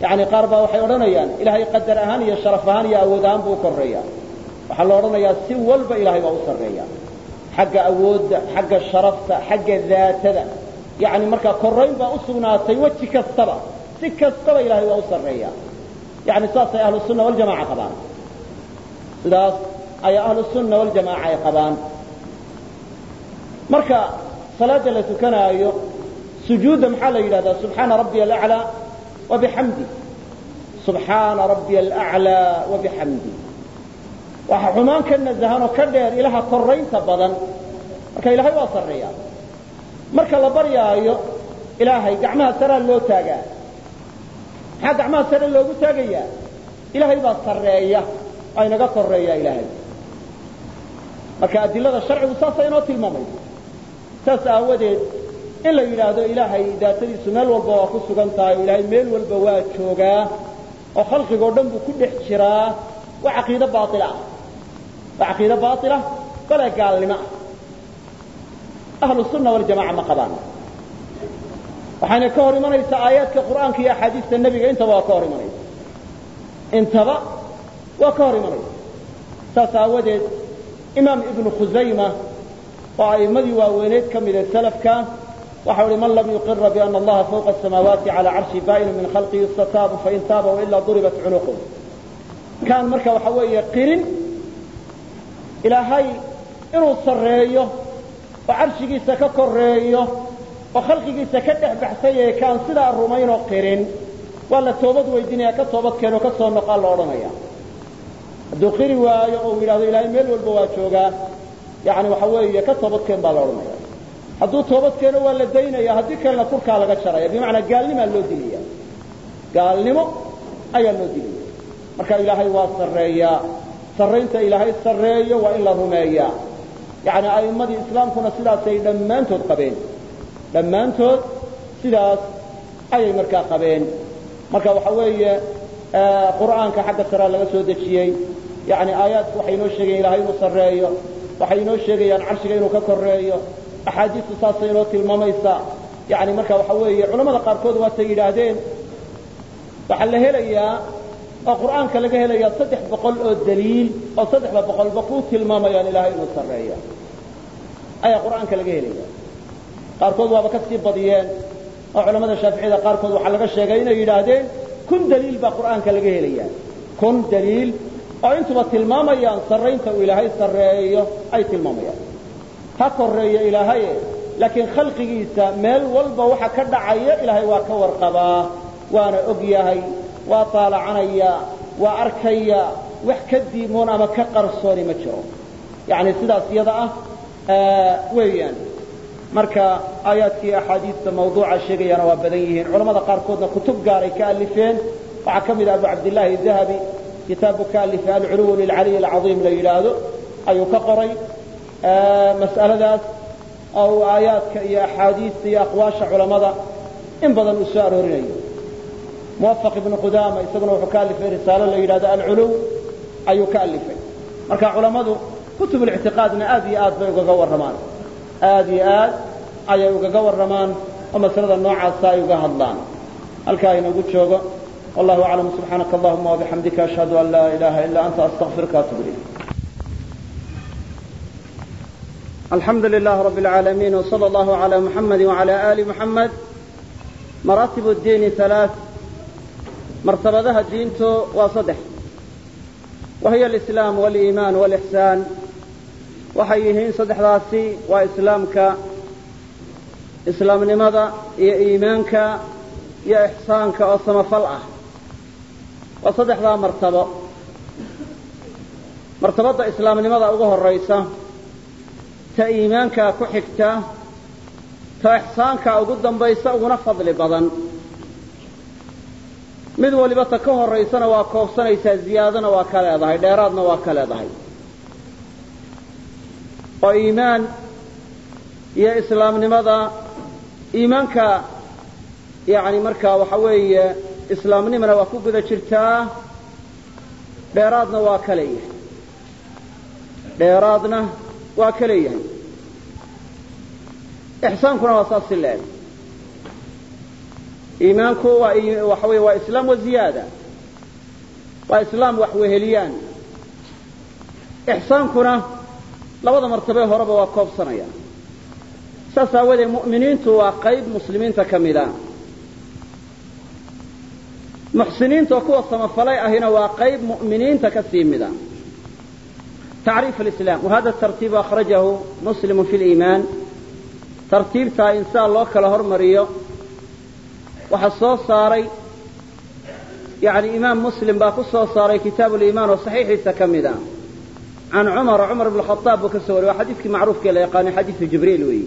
yani qaar baa waxay odhanayaan ilaahay qadar ahaan iyo sharaf ahaan iyo awood ahaan buu u koreeya waxaa la odhanayaa si walba ilahay waa u sarreeya xagga awoodda xagga sharafta xagga daatada. Yani markaa korayn baa u sugnaatay weji kastaba si kastaba ilahay waa u sarreeya yani saasay ahlu sunna waljamaca qabaan. Sidaas ayaa ahlu sunna waljamaca ay qabaan. Marka salaada la tukanaayo sujuudda maxaa la yidhahdaa? Subxaana rabbiya alaclaa wabixamdi subxaana rabbiya alaclaa wabixamdi waxa xumaan ka nasahanoo ka dheer ilaha koraynta badan marka ilaahay waa sarreeya marka la baryaayo ilaahay gacmaha saraa loo taagaa maxaa gacmaha sare loogu taagayaa ilaahay baa sarreeya waa inaga koreeya ilaahay marka adilada sharcigu saasa inoo tilmaamaysa saas aawadeed in la yidhaahdo ilaahay daatadiisu meel walba waa ku sugan tahay ilaahay meel walba waa joogaa oo khalqigoo dhan buu ku dhex jiraa waa caqiido baaila ah. Waa caqiido baailah bale gaalnimo ah. Ahlu sunna waljamaca ma qabaan. Waxayna ka hor imanaysaa aayaadka qur'aanka iyo axaadiista nebiga intaba waa ka hor imanaysa. Intaba waa ka hor imanaysa. Saas aawadeed imaam ibnu khusayma oo a'immadii waaweyneed ka mida salafka waxau hi man lam yuqira biana allaha fawqa asamaawaati cala carshi baa'inu min khalqihi istataabu fain taaba wailaa duribat cunuqu kaan marka waxa weeye qirin ilaahay inuu sarreeyo oo carshigiisa ka koreeyo oo khalqigiisa ka dhex baxsaye kaan sidaa rumaynoo qirin waa la toobad weydiinaya ka toobad keenoo ka soo noqaa la odhanaya. Hadduu qiri waayo oo yidhahdo ilaahay meel walba waa joogaa yani waxa weeye ka toobad keen baa la odhanaya hadduu toobad keeno waa la daynaya haddii kalena kurkaa laga jaraya bimacnaa gaalnimaa loo dilaya. Gaalnimo ayaa loo dilaya. Marka ilaahay waa sarreeyaa sarraynta ilaahay sarreeyo waa in la rumeeyaa yani a'immadii islaamkuna sidaasay dhammaantood qabeen. Dhammaantood sidaas ayay markaa qabeen. Marka waxa weeye qur'aanka xagga saraa laga soo dejiyey. Yani aayaadku waxay inoo sheegayan ilahay inuu sarreeyo. Waxay inoo sheegayaan carshiga inuu ka koreeyo axaadiistu saasay inoo tilmaamaysaa yani marka waxa weeye culamada qaarkood waatay yidhaahdeen waxaa la helayaa oo qur'aanka laga helayaa saddex boqol oo daliil oo saddexda boqolba ku tilmaamayaan ilahay inuu sarreeyo ayaa qur'aanka laga helaya qaarkood waaba ka sii badiyeen oo culamada shaaficiyada qaarkood waxaa laga sheegay inay yidhaahdeen kun daliil baa qur'aanka laga helaya kun daliil oo intuba tilmaamayaan sarraynta uu ilaahay sarreeyo ay tilmaamayaan ha koreeyo ilaahaye laakiin khalqigiisa meel walba waxa ka dhacaya ilaahay waa ka warqabaa waana og yahay waa taalacanaya waa arkaya wax ka diimoon ama ka qarsooni ma jiro. Yani sidaas iyada ah weeyaan marka aayaadkii axaadiista mawduuca sheegayaana waa badan yihiin. Culamada qaarkoodna kutub gaaray ka alifeen. Waxaa ka mid a abu cabdillaahi dahabi kitaabu ka alifay alculuw lilcaliy alcaiim la yidhaahdo ayuu ka qoray mas'aladaas oo aayaadka iyo axaadiista iyo aqwaasha culammada in badan uu soo aroorinayo muwafaq ibnu qudaama isaguna wuxuu ka alifay risaalo la yidhahdo alculuw ayuu ka alifay marka culammadu kutub lictiqaadna aad iyo aad bay ugaga warramaan aad iyo aad ayay ugaga warramaan oo masalada noocaasa ay uga hadlaan halkaa inagu joogo wallahu aclam subxaanaka allahuma wabixamdika ashhadu an laa ilaha ila anta astaqfiruka atub ilayk الحمد لله رب العالمين وصلى الله على محمد وعلى آل محمد مراتب الدين ثلاث مرتبتها الدين وصدح وهي الإسلام والإيمان والإحسان وحيهين صدح راسي وإسلامك إسلام لماذا يا إيمانك يا إحسانك أصم فلأة وصدح ذا مرتبة مرتبة إسلام لماذا أبوه الرئيسة ta iimaankaa ku xigta ta ixsaankaa ugu dambaysa uguna fadli badan. Mid waliba ta ka horaysana waa koobsanaysaa ziyaadana waa ka leedahay dheeraadna waa ka leedahay. Oo iimaan iyo islaamnimada iimaanka yani markaa waxa weeye islaamnimana waa ku guda jirtaa dheeraadna waa ka leeyahay. Dheeraadna waa ka leeyahay. Ixsaankuna waa saas si leeg iimaanku waa waxa wey waa islaam wa ziyaada. Waa islaam wax weheliyaan. Ixsaankuna labada martabee horeba waa koobsanaya. Saas aawadeed mu'miniintu waa qayb muslimiinta ka mida. Muxsiniinta oo kuwa samafalay ahina waa qayb mu'miniinta ka sii mida تعريف الإسلام وهذا الترتيب أخرجه مسلم في الإيمان tartiibtaa in sidaa loo kala hormariyo waxaa soo saaray yani imaam muslim baa ku soo saaray kitaabu liimaan oo saxiixiisa ka mid a can cumara cumar ibn khaaab buu ka soo wariy waa xadiidkii macruufkee la yaqaanay xadiidu jibriil weeyi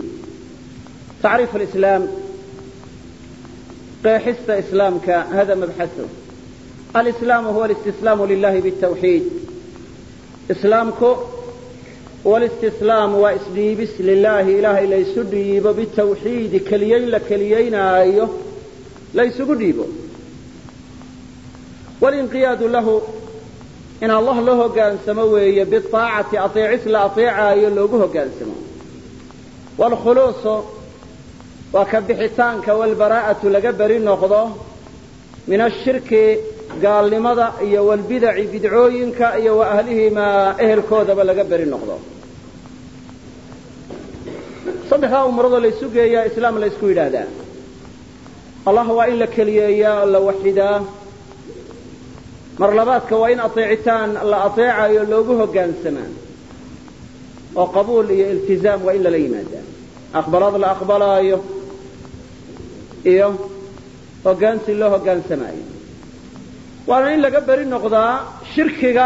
tacriif alislaam qeexista islaamka hada mabxahu alislaamu huwa alistislaamu lilahi bitawxiid islaamku walistislaamu waa isdhiibis lilaahi ilaahay laysu dhiibo bitawxiidi keliyeyn la keliyeynaayo laysugu dhiibo. Walinqiyaadu lahu in allah loo hogaansamo weeye biaacati aeecis la aeecaayo loogu hogaansamo. Waalkhuluusu waa ka bixitaanka walbaraa'atu laga beri noqdo min ashirki gaalnimada iyo walbidaci bidcooyinka iyo wa ahlihimaa ehelkoodaba laga beri noqdo. Saddexdaa umuradoo laysu geeyaa islaam laysku yidhaahdaa. Allah waa in la keliyeeyaa oo la waxidaa. Mar labaadka waa in aeecitaan la aeecayo loogu hogaansamaa oo qabuul iyo iltizaam waa in lala yimaadaa. Aqbalaad la aqbalaayo iyo hogaansi loo hogaansamaayo waana in laga beri noqdaa shirkiga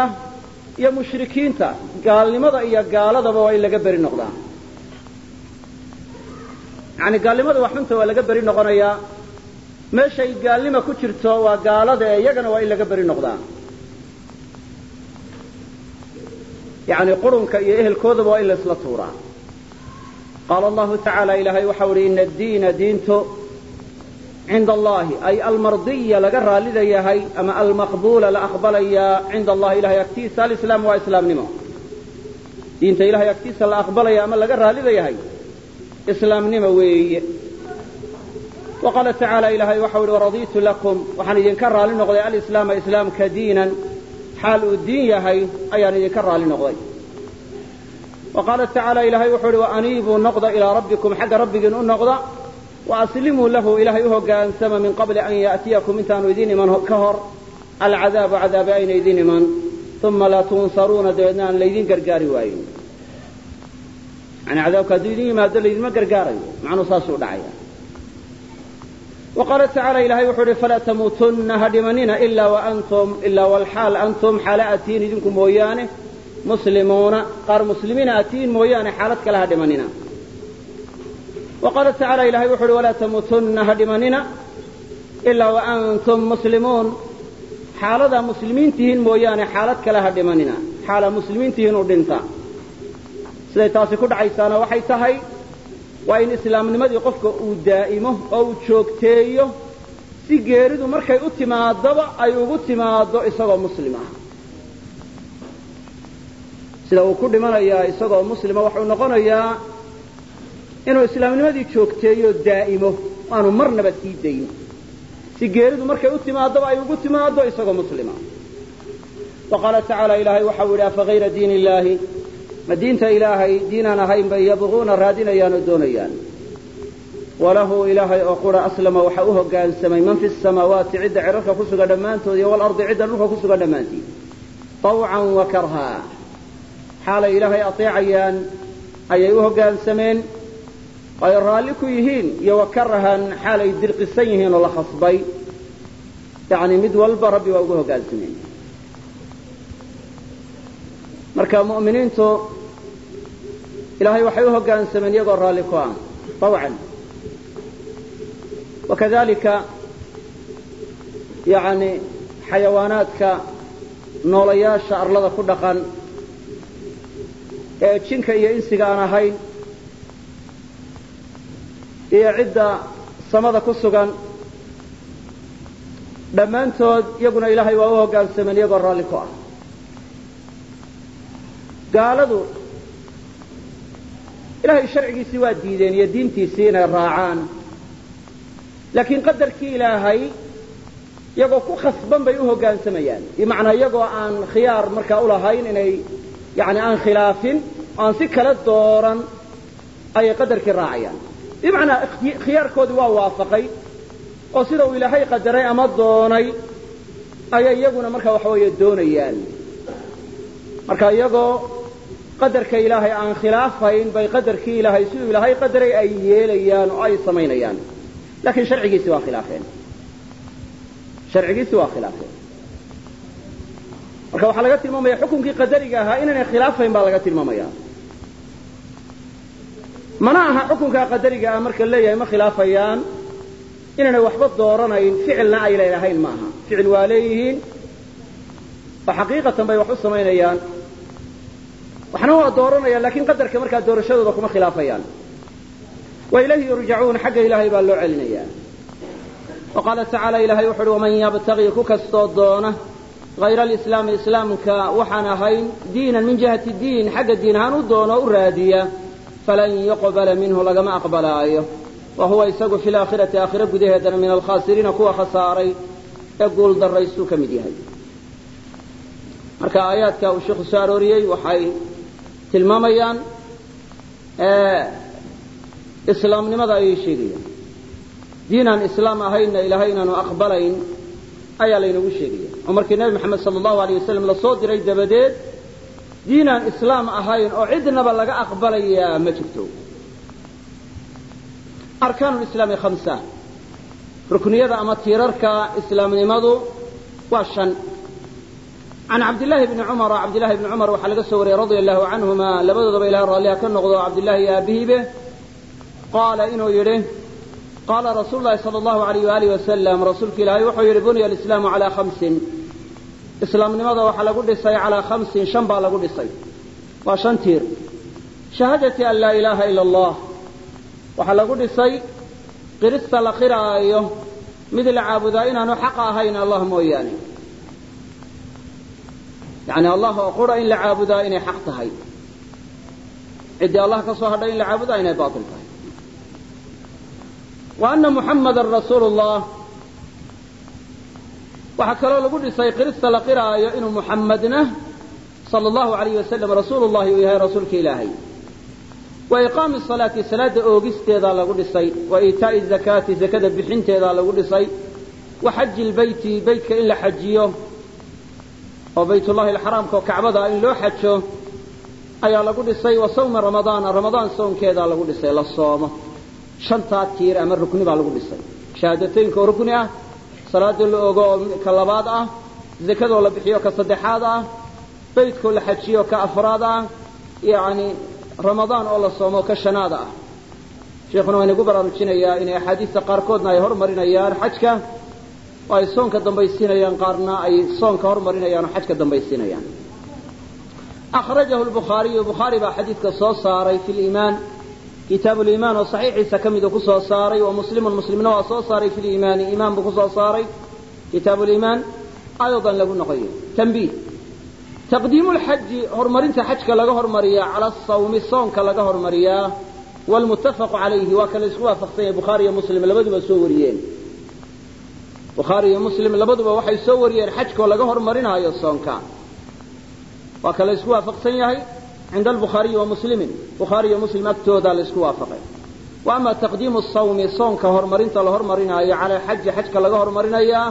iyo mushrikiinta. Gaalnimada iyo gaaladaba waa in laga beri noqdaa. Yani gaalnimada waa xunta waa laga beri noqonayaa meeshay gaalnima ku jirto waa gaalada ee iyagana waa in laga beri noqdaa. Yani qurunka iyo ehelkoodaba waa in la isla tuuraa. Qaala allahu tacaala ilaahay waxau uhi ina addiina diintu cinda allahi ay almardiya laga raallida yahay ama almaqbuula la aqbalayaa cinda allahi ilahay agtiisa alislaam waa islaamnimo. Diinta ilahay agtiisa la aqbalaya ama laga raallida yahay islaamnimo weeye. Wa tacaala ilaahay waxau ihi waradiitu lakum. Waxaan idinka raali noqday alislaama islaamka diinan. Xaal uu diin yahay ayaan idinka raali noqday. Wa tacaala ilaahay wuxuu ihi waaniibuu noqda ilaa rabbikum. Xagga rabbigiin u noqda waaslimuu lahu ilaahay u hogaansama min qabli an ya'tiyakum intaanu idin iman ka hor alcadaabu cadaabe ayna idin iman uma laa tunsaruuna dabeedna aan laydin gargaari waayin yani cadaabka hadduu idin yimaado laydinma gargaarayo macnuu saasuu dhacaya wa qaala tacaala ilahay wuxuu uhi falaa tamuutunna ha dhimanina ilaa waantum ilaa walxaal antum xaala atiin idinku mooyaane muslimuuna qaar muslimiina atiin mooyaane xaalad kale ha dhimanina wa qaala tacaala ilahay wuxu uhi walaa tamuutunna ha dhimanina ilaa waantum muslimuun xaaladaa muslimiintihiin mooyaane xaalad kale ha dhimanina xaalaa muslimiintihiin u dhinta siday taasi ku dhacaysaana waxay tahay waa in islaamnimadii qofka uu daa'imo oo uu joogteeyo si geeridu markay u timaadaba ay ugu timaado isagoo muslim sida uu ku dhimanayaa isagoo muslima waxuu noqonayaa inuu islaamnimadii joogteeyo daa'imo aanu marnaba sii dayn. Si geeridu markay u timaadaba ay ugu timaado isagoo muslima. Wa tacaala ilaahay waxau yidhi afa hayra diin illaahi? Ma diinta ilaahay diinaan ahayn bay yabquuna raadinayaan oo doonayaan. Walahu ilaahay oo qura aslama waxa u hoggaansamay man fi samaawaati cidda cirarka ku sugan dhammaantood iyo walardi cidda dhulka ku sugan dhammaantii. طawcan wa karhaa. Xaalay ilaahay ateecayaan ayay u hoggaansameen ay raalli ku yihiin iyo wa karahan xaalay dirqisan yihiin oo la khasbay. Yani mid walba rabbi waa ugu hoggaansameen marka mu'miniintu ilaahay waxay u hoggaansameen iyagoo raalli ku ah طawcan wakadalika yani xayawaanaadka noolayaasha arlada ku dhaqan ee jinka iyo insiga aan ahayn iyo cidda samada ku sugan dhammaantood iyaguna ilaahay waa u hoggaansameen iyagoo raalli ku ah. Gaaladu ilaahay sharcigiisii waa diideen iyo diintiisii inay raacaan. Laakiin qadarkii ilaahay iyagoo ku khasban bay u hoggaansamayaan bimacnaa iyagoo aan khiyaar markaa ulahayn inay yani aan khilaafin aan si kala dooran ayay qadarkii raacayaan bimacnaa khiyaarkoodii waa waafaqay oo sida uu ilaahay qadaray ama doonay ayay iyaguna markaa waxa weeye doonayaan. Marka iyagoo qadarka ilaahay aan khilaafayn bay qadarkii ilaahay siduu ilaahay qadaray ay yeelayaan oo ay samaynayaan. Laakiin sharcigiisi waa khilaafeen. Sharcigiisi waa khilaafeen. Marka waxaa laga tilmaamaya xukunkii qadariga ahaa inaynay khilaafayn baa laga tilmaamaya mana aha xukunkaa qadariga ah marka leeyahay ma khilaafayaan. Inaynay waxba dooranayn ficilna aynan ahayn maaha. Ficil waa leeyihiin. Oo xaqiiqatan bay wax u samaynayaan. Waxna waa dooranayaan laakiin qadarka markaa doorashadooda kuma khilaafayaan. Wa ilayhi yurjacuun xagga ilaahay baa loo celinaya wa qaala tacaala ilahay wuxu uhi waman yabtagii ku kastoo doona hayra alislaami islaamka waxaan ahayn diinan min jihati diin xagga diin ahaan u doono u raadiya falan yuqbala minhu lagama aqbalaayo. Wa huwa isagu fi laakhirati aakhiro gudaheedana min alkhaasiriina kuwa khasaaray ee guul daraystuu ka mid yahay. Marka aayaadka uu sheikhu soo arooriyey waxay tilmaamayaan islaamnimada ayay sheegayaan. Diinaan islaam ahaynna ilaahay inaanu aqbalayn ayaa laynagu sheegaya. Oo markii nebi maxamed sala allahu aleyh wasalam la soo diray dabadeed diinaan islaam ahayn oo cidnaba laga aqbalayaa ma jirto. Arkaanu lislaami khamsa. Rukniyada ama tiirarka islaamnimadu waa shan. Can cabdillaahi bni cumar cabdillahi bni cumar waxaa laga soo wariyey radia allahu canhuma labadoodaba ilahay raalliha ka noqdo cabdillahi iyo aabihiibe qaala inuu yidhi qaala rasuulu sala allahu alayh waalihi wasalam rasuulka ilaahay wuxuu yidhi bunya alislaamu calaa khamsin islaamnimada waxaa lagu dhisay calaa khamsin shan baa lagu dhisay. Waa shan tiir. Shahaadati an laa ilaaha ila allah. Waxaa lagu dhisay qirista la qiraayo mid la caabudaa inaanu xaqa ahayn allah mooyaane. Yani allah oo qura in la caabudaa inay xaq tahay. Ciddii allah ka soo hadhay in la caabudaa inay baatil tahay. Wa ana muxammadan rasuulu llah waxaa kaloo lagu dhisay qirista la qiraayo inuu muxammadna sala allahu alayh wasalam rasuulu llahi uu yahay rasuulka ilaahay. Wa iqaami salaati salaada oogisteedaa lagu dhisay. Wa iitaa'i zakaati zakada bixinteedaa lagu dhisay. Wa xaji lbeyti beytka in la xajiyo oo baytullahi alxaraamka oo kacbada in loo xajo ayaa lagu dhisay. Wa sawmi ramadaana ramadaan soonkeedaa lagu dhisay la soomo. Shantaa tiir ama rukni baa lagu dhisay. Shahaadateynka oo rukni ah salaada la ogo oo ka labaad ah zakadoo la bixiyo ka saddexaad ah beytkoo la xajiyo ka afraad ah yani ramadaan oo la soomo ka shanaada ah. Sheikuna waa inagu baraarujinayaa inay axaadiista qaarkoodna ay hormarinayaan xajka oo ay soonka dambaysiinayaan qaarna ay soonka hormarinayaan oo xajka dambaysiinayaan akhrajahu lbukhaariyu bukhaari baa xadiidka soo saaray fi liimaan kitaabu liimaan oo saxiixiisa ka miduu ku soo saaray wa muslimun muslimna waa soo saaray fi liimaani iimaan buu ku soo saaray. Kitaabu liimaan aydan lagu noqoyo tanbiih. Taqdiimu lxaji horumarinta xajka laga hormariyaa cala asawmi soonka laga hormariyaa wlmuttafaqu calayhi waa ka la isku waafaqsan yahay bukhaari iyo muslim labaduba soo wariyeen. Bukhaari iyo muslim labaduba waxay soo wariyeen xajkoo laga hormarinaayo soonka. Waa ka la isku waafaqsan yahay cinda albukhaariyi wa muslimin bukhaari iyo muslim agtooda la isku waafaqay wa ama taqdiimu sawmi soonka horumarinta la hormarinaayo cala alxaji xajka laga hormarinayaa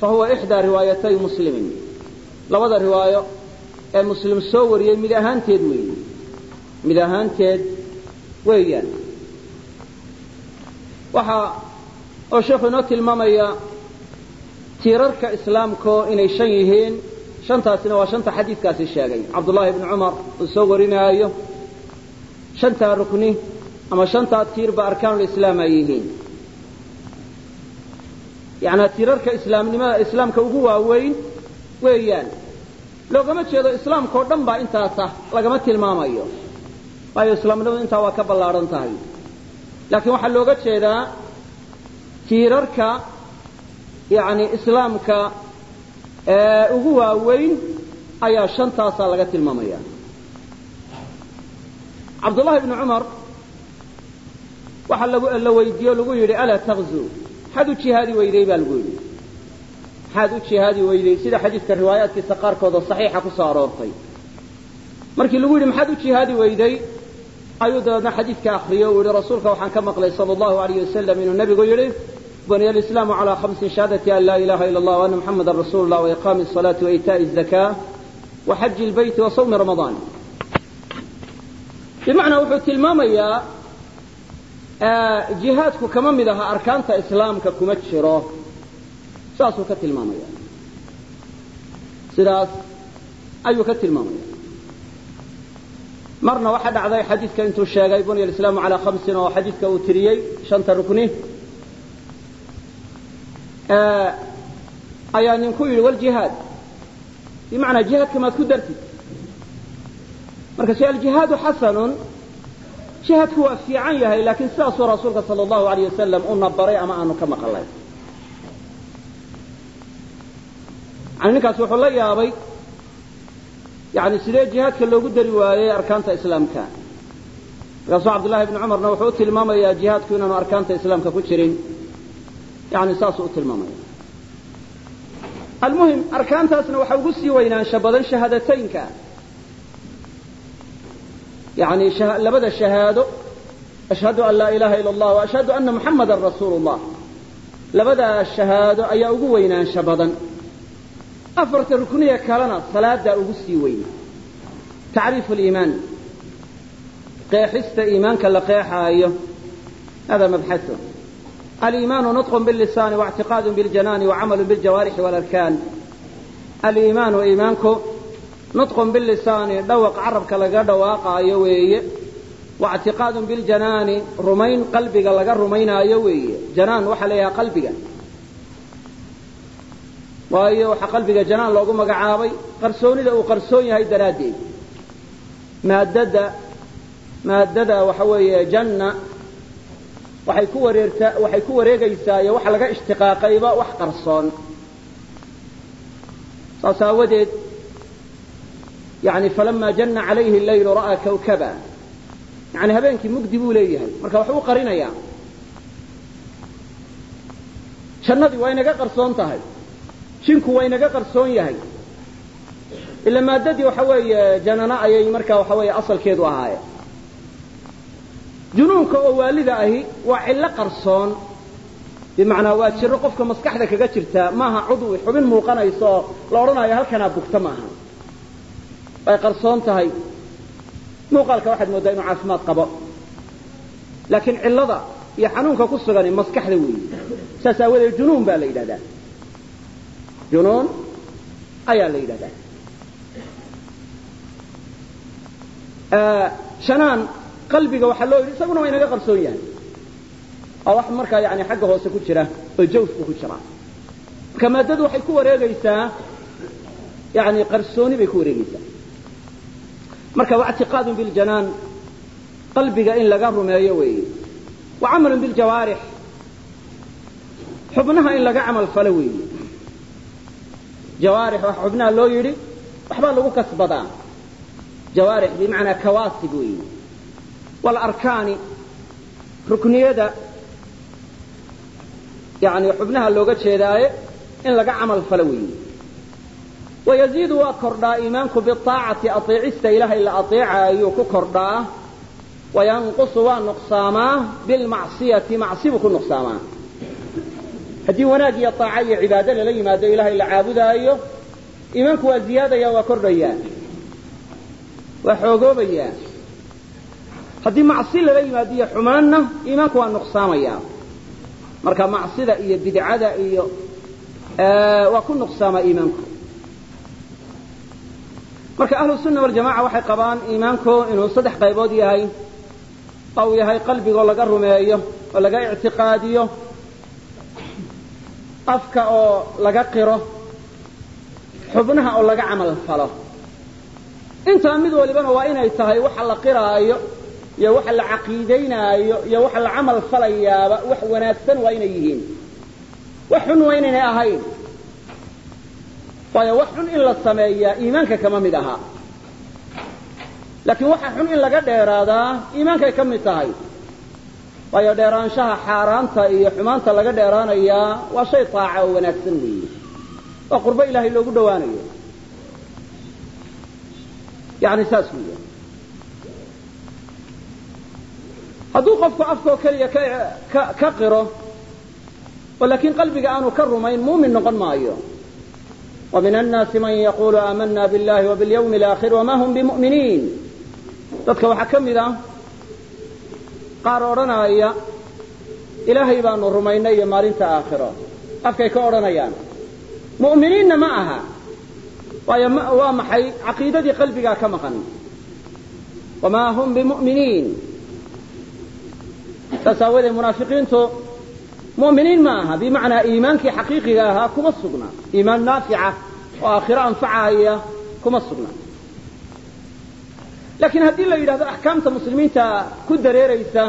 fa huwa ixdaa riwaayatay muslimin labada riwaayo ee muslim soo wariyey mid ahaanteed weeye mid ahaanteed weeyaan waxaa oo sheekhu inoo tilmaamaya tiirarka islaamko inay shan yihiin shantaasina waa shanta xadiidkaasi sheegay. Cabdullaahi bni cumar uu soo warinaayo shantaa rukni ama shantaa tiirba arkaanulislaam ay yihiin. Yacnaa tiirarka islaamnimada islaamka ugu waaweyn weeyaan. Loogama jeedo islaamkao dhan baa intaasa lagama tilmaamayo. Waayo islaamnimadu intaa waa ka ballaadhan tahay. Laakiin waxaa looga jeedaa tiirarka yani islaamka ugu waaweyn ayaa shantaasaa laga tilmaamaya cabdullahi bni cumar waxaa la weydiiye lagu yidhi alaa takzu maxaad u jihaadi weyday baa lagu yidhi. Maxaad u jihaadi weyday sida xadiidka riwaayaadkiisa qaarkood oo saxiixa ku aroortay. Markii lagu yidhi maxaad u jihaadi weyday ayuu dabeedna xadiidka akriyo uu yihi rasuulka waxaan ka maqlay sala allahu alayh wasalam inuu nebigu yidhi alislaamu calaa khamsin shahaadati an laa ilaha ila allah waana muxamadan rasuulu llah waiqaami asalaati waitaa'i azakaa wa xaji lbeyti wa sawmi ramadaan bimacnaa wuxuu tilmaamayaa jihaadku kama mid aha arkaanta islaamka kuma jiro saasuu ka tilmaamaya sidaas ayuu ka tilmaamaya marna waxaa dhacday xadiidka intuu sheegay bunya alislaamu calaa khamsin oo xadiidka uu tiriyey shanta rukni ayaa nin ku yidhi waljihaad bimacnaa jihaadka maad ku dartid marka se aljihaadu xasanun. Jihaadku waa fiican yahay laakiin sidaasuu rasuulka sala allahu alayh wasalam una baray ama aanu ka maqalay. Yani ninkaas wuxuu la yaabay yani sidee jihaadka loogu dari waayey arkaanta islaamka? Markaasuu cabdullahi ibni cumarna wuxuu u tilmaamayaa jihaadku inaanu arkaanta islaamka ku jirin yani saasuu u tilmaamaya. Almuhim arkaantaasna waxaa ugu sii weynaansha badan shahaadataynka yani labada shahaado ashhadu an laa ilaha ila allah ashhadu ana muxamadan rasuulu llah labadaa shahaado ayaa ugu weynaansha badan. Afarta rukniya kalena salaadaa ugu sii weyna tacriifu liimaan qeexista iimaanka la qeexaayo. Hada mabxaثu aliimaanu nطq bاlisaani واctiqaad bاljanaani وcamalu bاljawaarixi واlarkaan aliimaanu iimaanku nطqun bilisaani dhawaq carabka laga dhawaaqaayo weeye waاctiqaadun biاljanaani rumayn qalbiga laga rumaynaayo weeye janaan waxaa la yidhaha qalbiga waayo waxaa qalbiga janaan loogu magacaabay qarsoonida uu qarsoon yahay daraaddeed maadada maadada waxa weeye janna waxay ku wareertaa waxay ku wareegaysaa iyo waxa laga ishtiqaaqayba wax qarsoon. Saas aawadeed yani falama janna calayhi leylu ra'aa kawkaba. Yani habeenkii mugdi buu leeyahay. Marka waxbuu qarinayaa. Jannadii waa inaga qarsoon tahay. Jinku waa inaga qarsoon yahay. Ila maadadii waxa weeye janana ayay marka waxa weeye asalkeedu ahaayeen junuunka oo waalida ahi waa cillo qarsoon. Bimacnaa waa jiro qofka maskaxda kaga jirta. Maaha cudwi xubin muuqanaysa oo la odhanayo halkanaa bugta maaha. Way qarsoon tahay. Muuqaalka waxaad mooddaa inuu caafimaad qabo. Laakiin cillada iyo xanuunka ku sugani maskaxda weeyi saas aawadeed junuun baa la yidhahdaa. Junuun ayaa la yidhahdaa qalbiga waxaa loo yidhi isaguna waa inaga qarsoon yahay aa wax markaa yani xagga hoose ku jira oo jawsku ku jira marka maadadu waxay ku wareegaysaa yani qarsooni bay ku wareegeysaa marka wactiqaadun biljanaan qalbiga in laga rumeeyo weeye. Wa camalun biljawaarix xubnaha in laga camal falo weeye. Jawaarix waxa xubnaha loo yidhi waxbaa lagu kasbadaa. Jawaarix bimacnaa kawaasib weeye walarkaani rukniyada yani xubnaha looga jeedaaye in laga camal falo weeye. Wayaziidu waa kordhaa iimaanku biaacati aeecista ilaahay la aeecaayuu ku kordhaa wayanqusu waa nuqsaamaa bilmacsiyati macsibu ku nuqsaamaa. Haddii wanaag iyo aaca iyo cibaado lala yimaado ilaahay la caabudaayo iimaanku waa ziyaadaya waa kordhayaa waa xoogoobayaa haddii macsi lala yimaado iyo xumaanna iimaanku waa nuqsaamaya. Marka macsida iyo bidcada iyo waa ku nuqsaamaa iimaanku. Marka ahlu sunna waljamaca waxay qabaan iimaanku inuu saddex qaybood yahay. Oo uu yahay qalbigoo laga rumeeyo oo laga ictiqaadiyo afka oo laga qiro xubnaha oo laga camal falo. Intaa mid walibana waa inay tahay waxa la qiraayo iyo waxa la caqiidaynaayo iyo waxa la camal falayaaba wax wanaagsan waa inay yihiin. Wax xun waa inaynay ahayn. Waayo wax xun in la sameeyaa iimaanka kama mid aha. Laakiin waxa xun in laga dheeraadaa iimaankay ka mid tahay. Waayo dheeraanshaha xaaraanta iyo xumaanta laga dheeraanayaa waa shay taaca oo wanaagsan weeye. Waa qurbo ilaahay loogu dhowaanayo. Yani saas weya hadduu qofku afkoo keliya ka qiro oo laakiin qalbiga aanu ka rumayn muumin noqon maayo. Wa min annaasi man yaquulu aamana billahi wa bilyawmi alaakhir wama hum bimu'miniin. Dadka waxaa ka mid ah qaar odhanaya ilaahay baanu rumaynay iyo maalinta aakhiro. Afkay ka odhanayaan mu'miniinna ma aha waayo waa maxay caqiidadii qalbigaa ka maqan? Wamaa hum bimu'miniin saas aawadeed munaafiqiintu mu'miniin ma aha. Bimacnaa iimaankii xaqiiqiga ahaa kuma sugna. Iimaan naafica oo aakhiro anfacaya kuma sugna. Laakiin haddii la yidhahdo axkaamta muslimiinta ku dareeraysa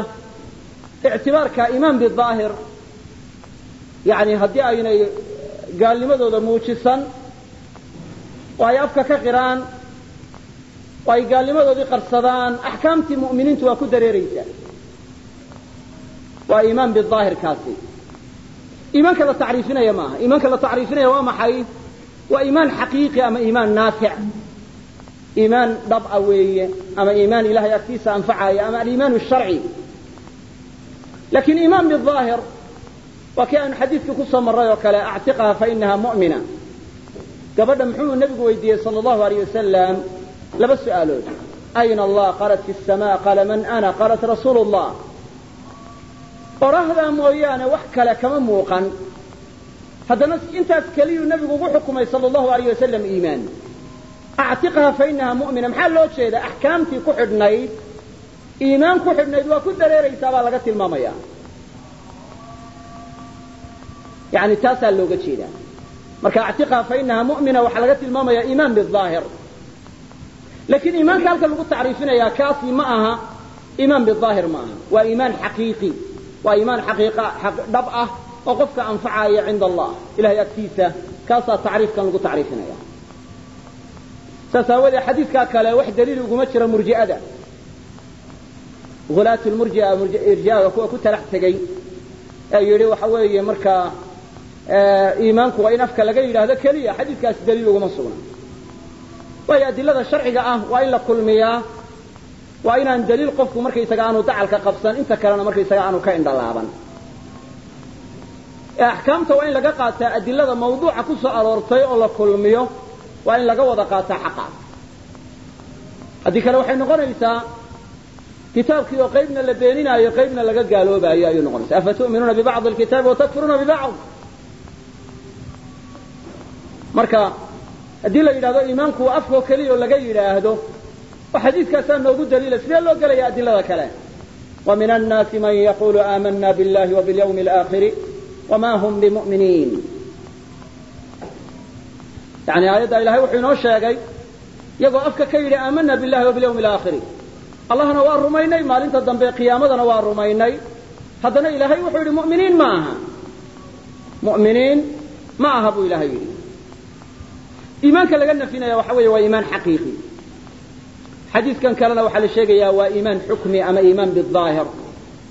ictibaarka iimaan bidaahir yani haddii aynay gaalnimadooda muujisan oo ay afka ka qiraan oo ay gaalnimadoodii qarsadaan axkaamtii mu'miniintu waa ku dareeraysa waa iimaan bidaahir kaasi iimaanka la tacriifinaya maaha. Iimaanka la tacriifinaya waa maxay? Waa iimaan xaqiiqi ama iimaan naafic? Iimaan dhab'a weeye ama iimaan ilahay agtiisa anfacaya ama aliimaan sharci? Lakiin iimaan bidaahir waa kii aanu xadiidkii ku marray oo kale actiqaha fainaha mu'mina. Gabadha muxuu nebigu weydiiyey sal allahu alayh wasalam laba su'aalood. Ayna allah qaalat fi sama qaala man ana? Qaalat rasuulu llah qorahdaa mooyaane wax kale kama muuqan. Haddana intaas keliyuu nebigu ugu xukumay sal allahu alayh wasalam iimaan. Actiqaha fainaha mu'mina maxaa loo jeeda axkaamtii ku xidhnayd iimaan ku xidhnayd waa ku dareeraysaa baa laga tilmaamaya. Yani taasaa looga jeedaa. Marka actiqaha fainaha mu'mina waxaa laga tilmaamaya iimaan bidaahir. Lakiin iimaanka halka lagu tacriifinaya kaasi ma aha iimaan bidaahir ma aha. Waa iimaan xaqiiqi waa iimaan dhab ah oo qofka anfacaya cinda allah. Ilahay agtiisa kaasaa tacriifkan lagu tacriifinaya saas aawadee xadiidkaa kale wax daliil uguma jiro murji'ada. Hulaat lmurjia irjiaga kuwa ku talax tegey ee yidhi waxa weeye markaa iimaanku waa in afka laga yidhaahdo keliya. Xadiidkaasi daliil uguma sugna. Waayo adilada sharciga ah waa in la kulmiyaa waa inaan daliil qofku markaysaga aanu dacalka qabsan inta kalena markaysaga aanu ka indhalaaban. Axkaamta waa in laga qaataa adilada mawduuca ku soo aroortay oo la kulmiyo waa in laga wada qaataa xaqa. Haddii kale waxay noqonaysaa kitaabkii oo qaybna la beeninaayo qaybna laga gaaloobayo ayuu noqonaysa afa tu'minuuna bibacdi alkitaabi watakfuruuna bibacd? Marka haddii la yidhahdo iimaanku waa afkoo keliya oo laga yidhaahdo oo xadiidkaasaa noogu daliila sidee loo gelaya adilada kale? Wa min annaasi man yaqulu aamana biاllahi wa biاlyawmi alaakhiri wama hum bimu'miniin. Yani aayadda ilahay wuxuu inoo sheegay iyagoo afka ka yidhi aamana billahi wa bilyawmi alaakhiri. Allahna waa rumaynay maalinta dambe qiyaamadana waa rumaynay. Haddana ilaahay wuxuu yidhi mu'miniin ma aha. Mu'miniin ma aha buu ilahay yidhi. Iimaanka laga nafinaya waxa weeye waa iimaan xaqiiqi xadiidkan kalena waxaa la sheegayaa waa iimaan xukmi ama iimaan bidaahir.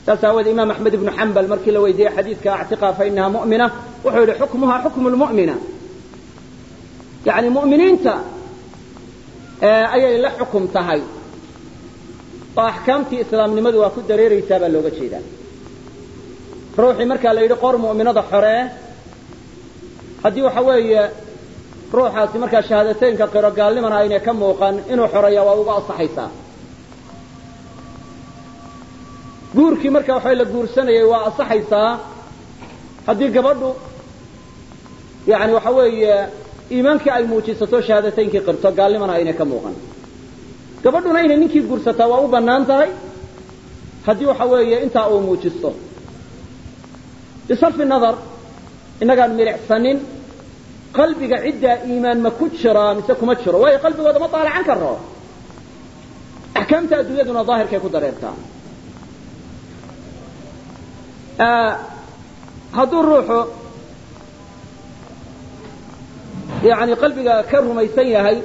Saas aawoodee imaam axmed ibnu xambal markii la weydiiyey xadiidka actiqa fa mu'mina wuxuu yidhi xukmuha xukmu lmu'mina yani mu'miniinta ayay la xukum tahay. Oo axkaamtii islaamnimadu waa ku dareeraysaa baa looga jeedaa. Ruuxii markaa la yidhi qor mu'minada xoree haddii waxa weeye ruuxaasi markaa shahaadateynka qiro gaalnimana aynay ka muuqan inuu xoreeya waa uga asaxaysaa guurkii marka waxa la guursanayay waa asaxaysaa haddii gabadhu yani waxa weeye iimaankii ay muujisato shahaadateynkii qirto gaalnimana aynay ka muuqan. Gabadhuna inay ninkii guursataa waa u bannaan tahay haddii waxa weeye intaa uu muujisto. Bisarfi nadar innagaan milicsanin qalbiga ciddaa iimaan ma ku jiraa mise kuma jiro? Waayo qalbigooda ma daalacan karo axkaamta adduunyaduna daahirkay ku dareertaa hadduu ruuxu yani qalbiga ka rumaysan yahay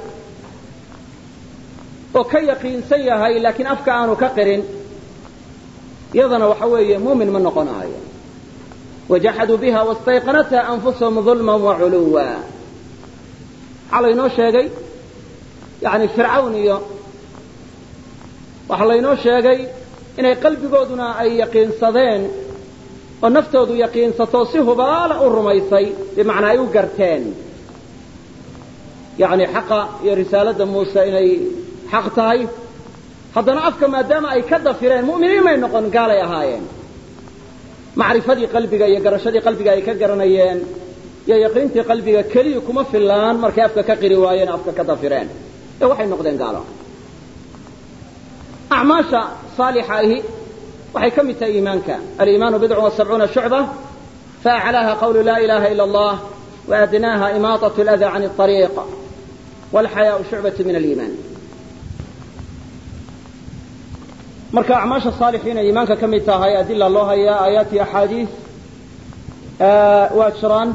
oo ka yaqiinsan yahay laakiin afka aanu ka qirin yadana waxa weeye muumin ma noqonayo wajaxaduu biha wastayqanatha anfusahum ظulma waculuwa waxaa laynoo sheegay yani fircawn iyo waxaa laynoo sheegay inay qalbigooduna ay yaqiinsadeen oo naftoodu yaqiinsato si hubaala u rumaysay bimacnaa ay u garteen yani xaqa iyo risaaladda muuse inay xaq tahay haddana afka maadaama ay ka dafireen mu'miniin may noqon gaalay ahaayeen macrifadii qalbiga iyo garashadii qalbiga ay ka garanayeen iyo yaqiintii qalbiga keliya kuma fillaan markay afka ka qiri waayeen afka ka dafireen ee waxay noqdeen gaalo acmaasha saalixa ahi waxay ka mid tahay iimaanka aliimaanu bidcu wa sabcuuna shucba faaclaaha qawlu laa ilaha ila allah waadnaaha imaaطaة اlأda can الطariiq wاlxayaau shucbaة min aliimaan Marka acmaasha saalixiina iimaanka ka mid tahay adila loo hayaa aayaat iyo axaadiis waa jiraan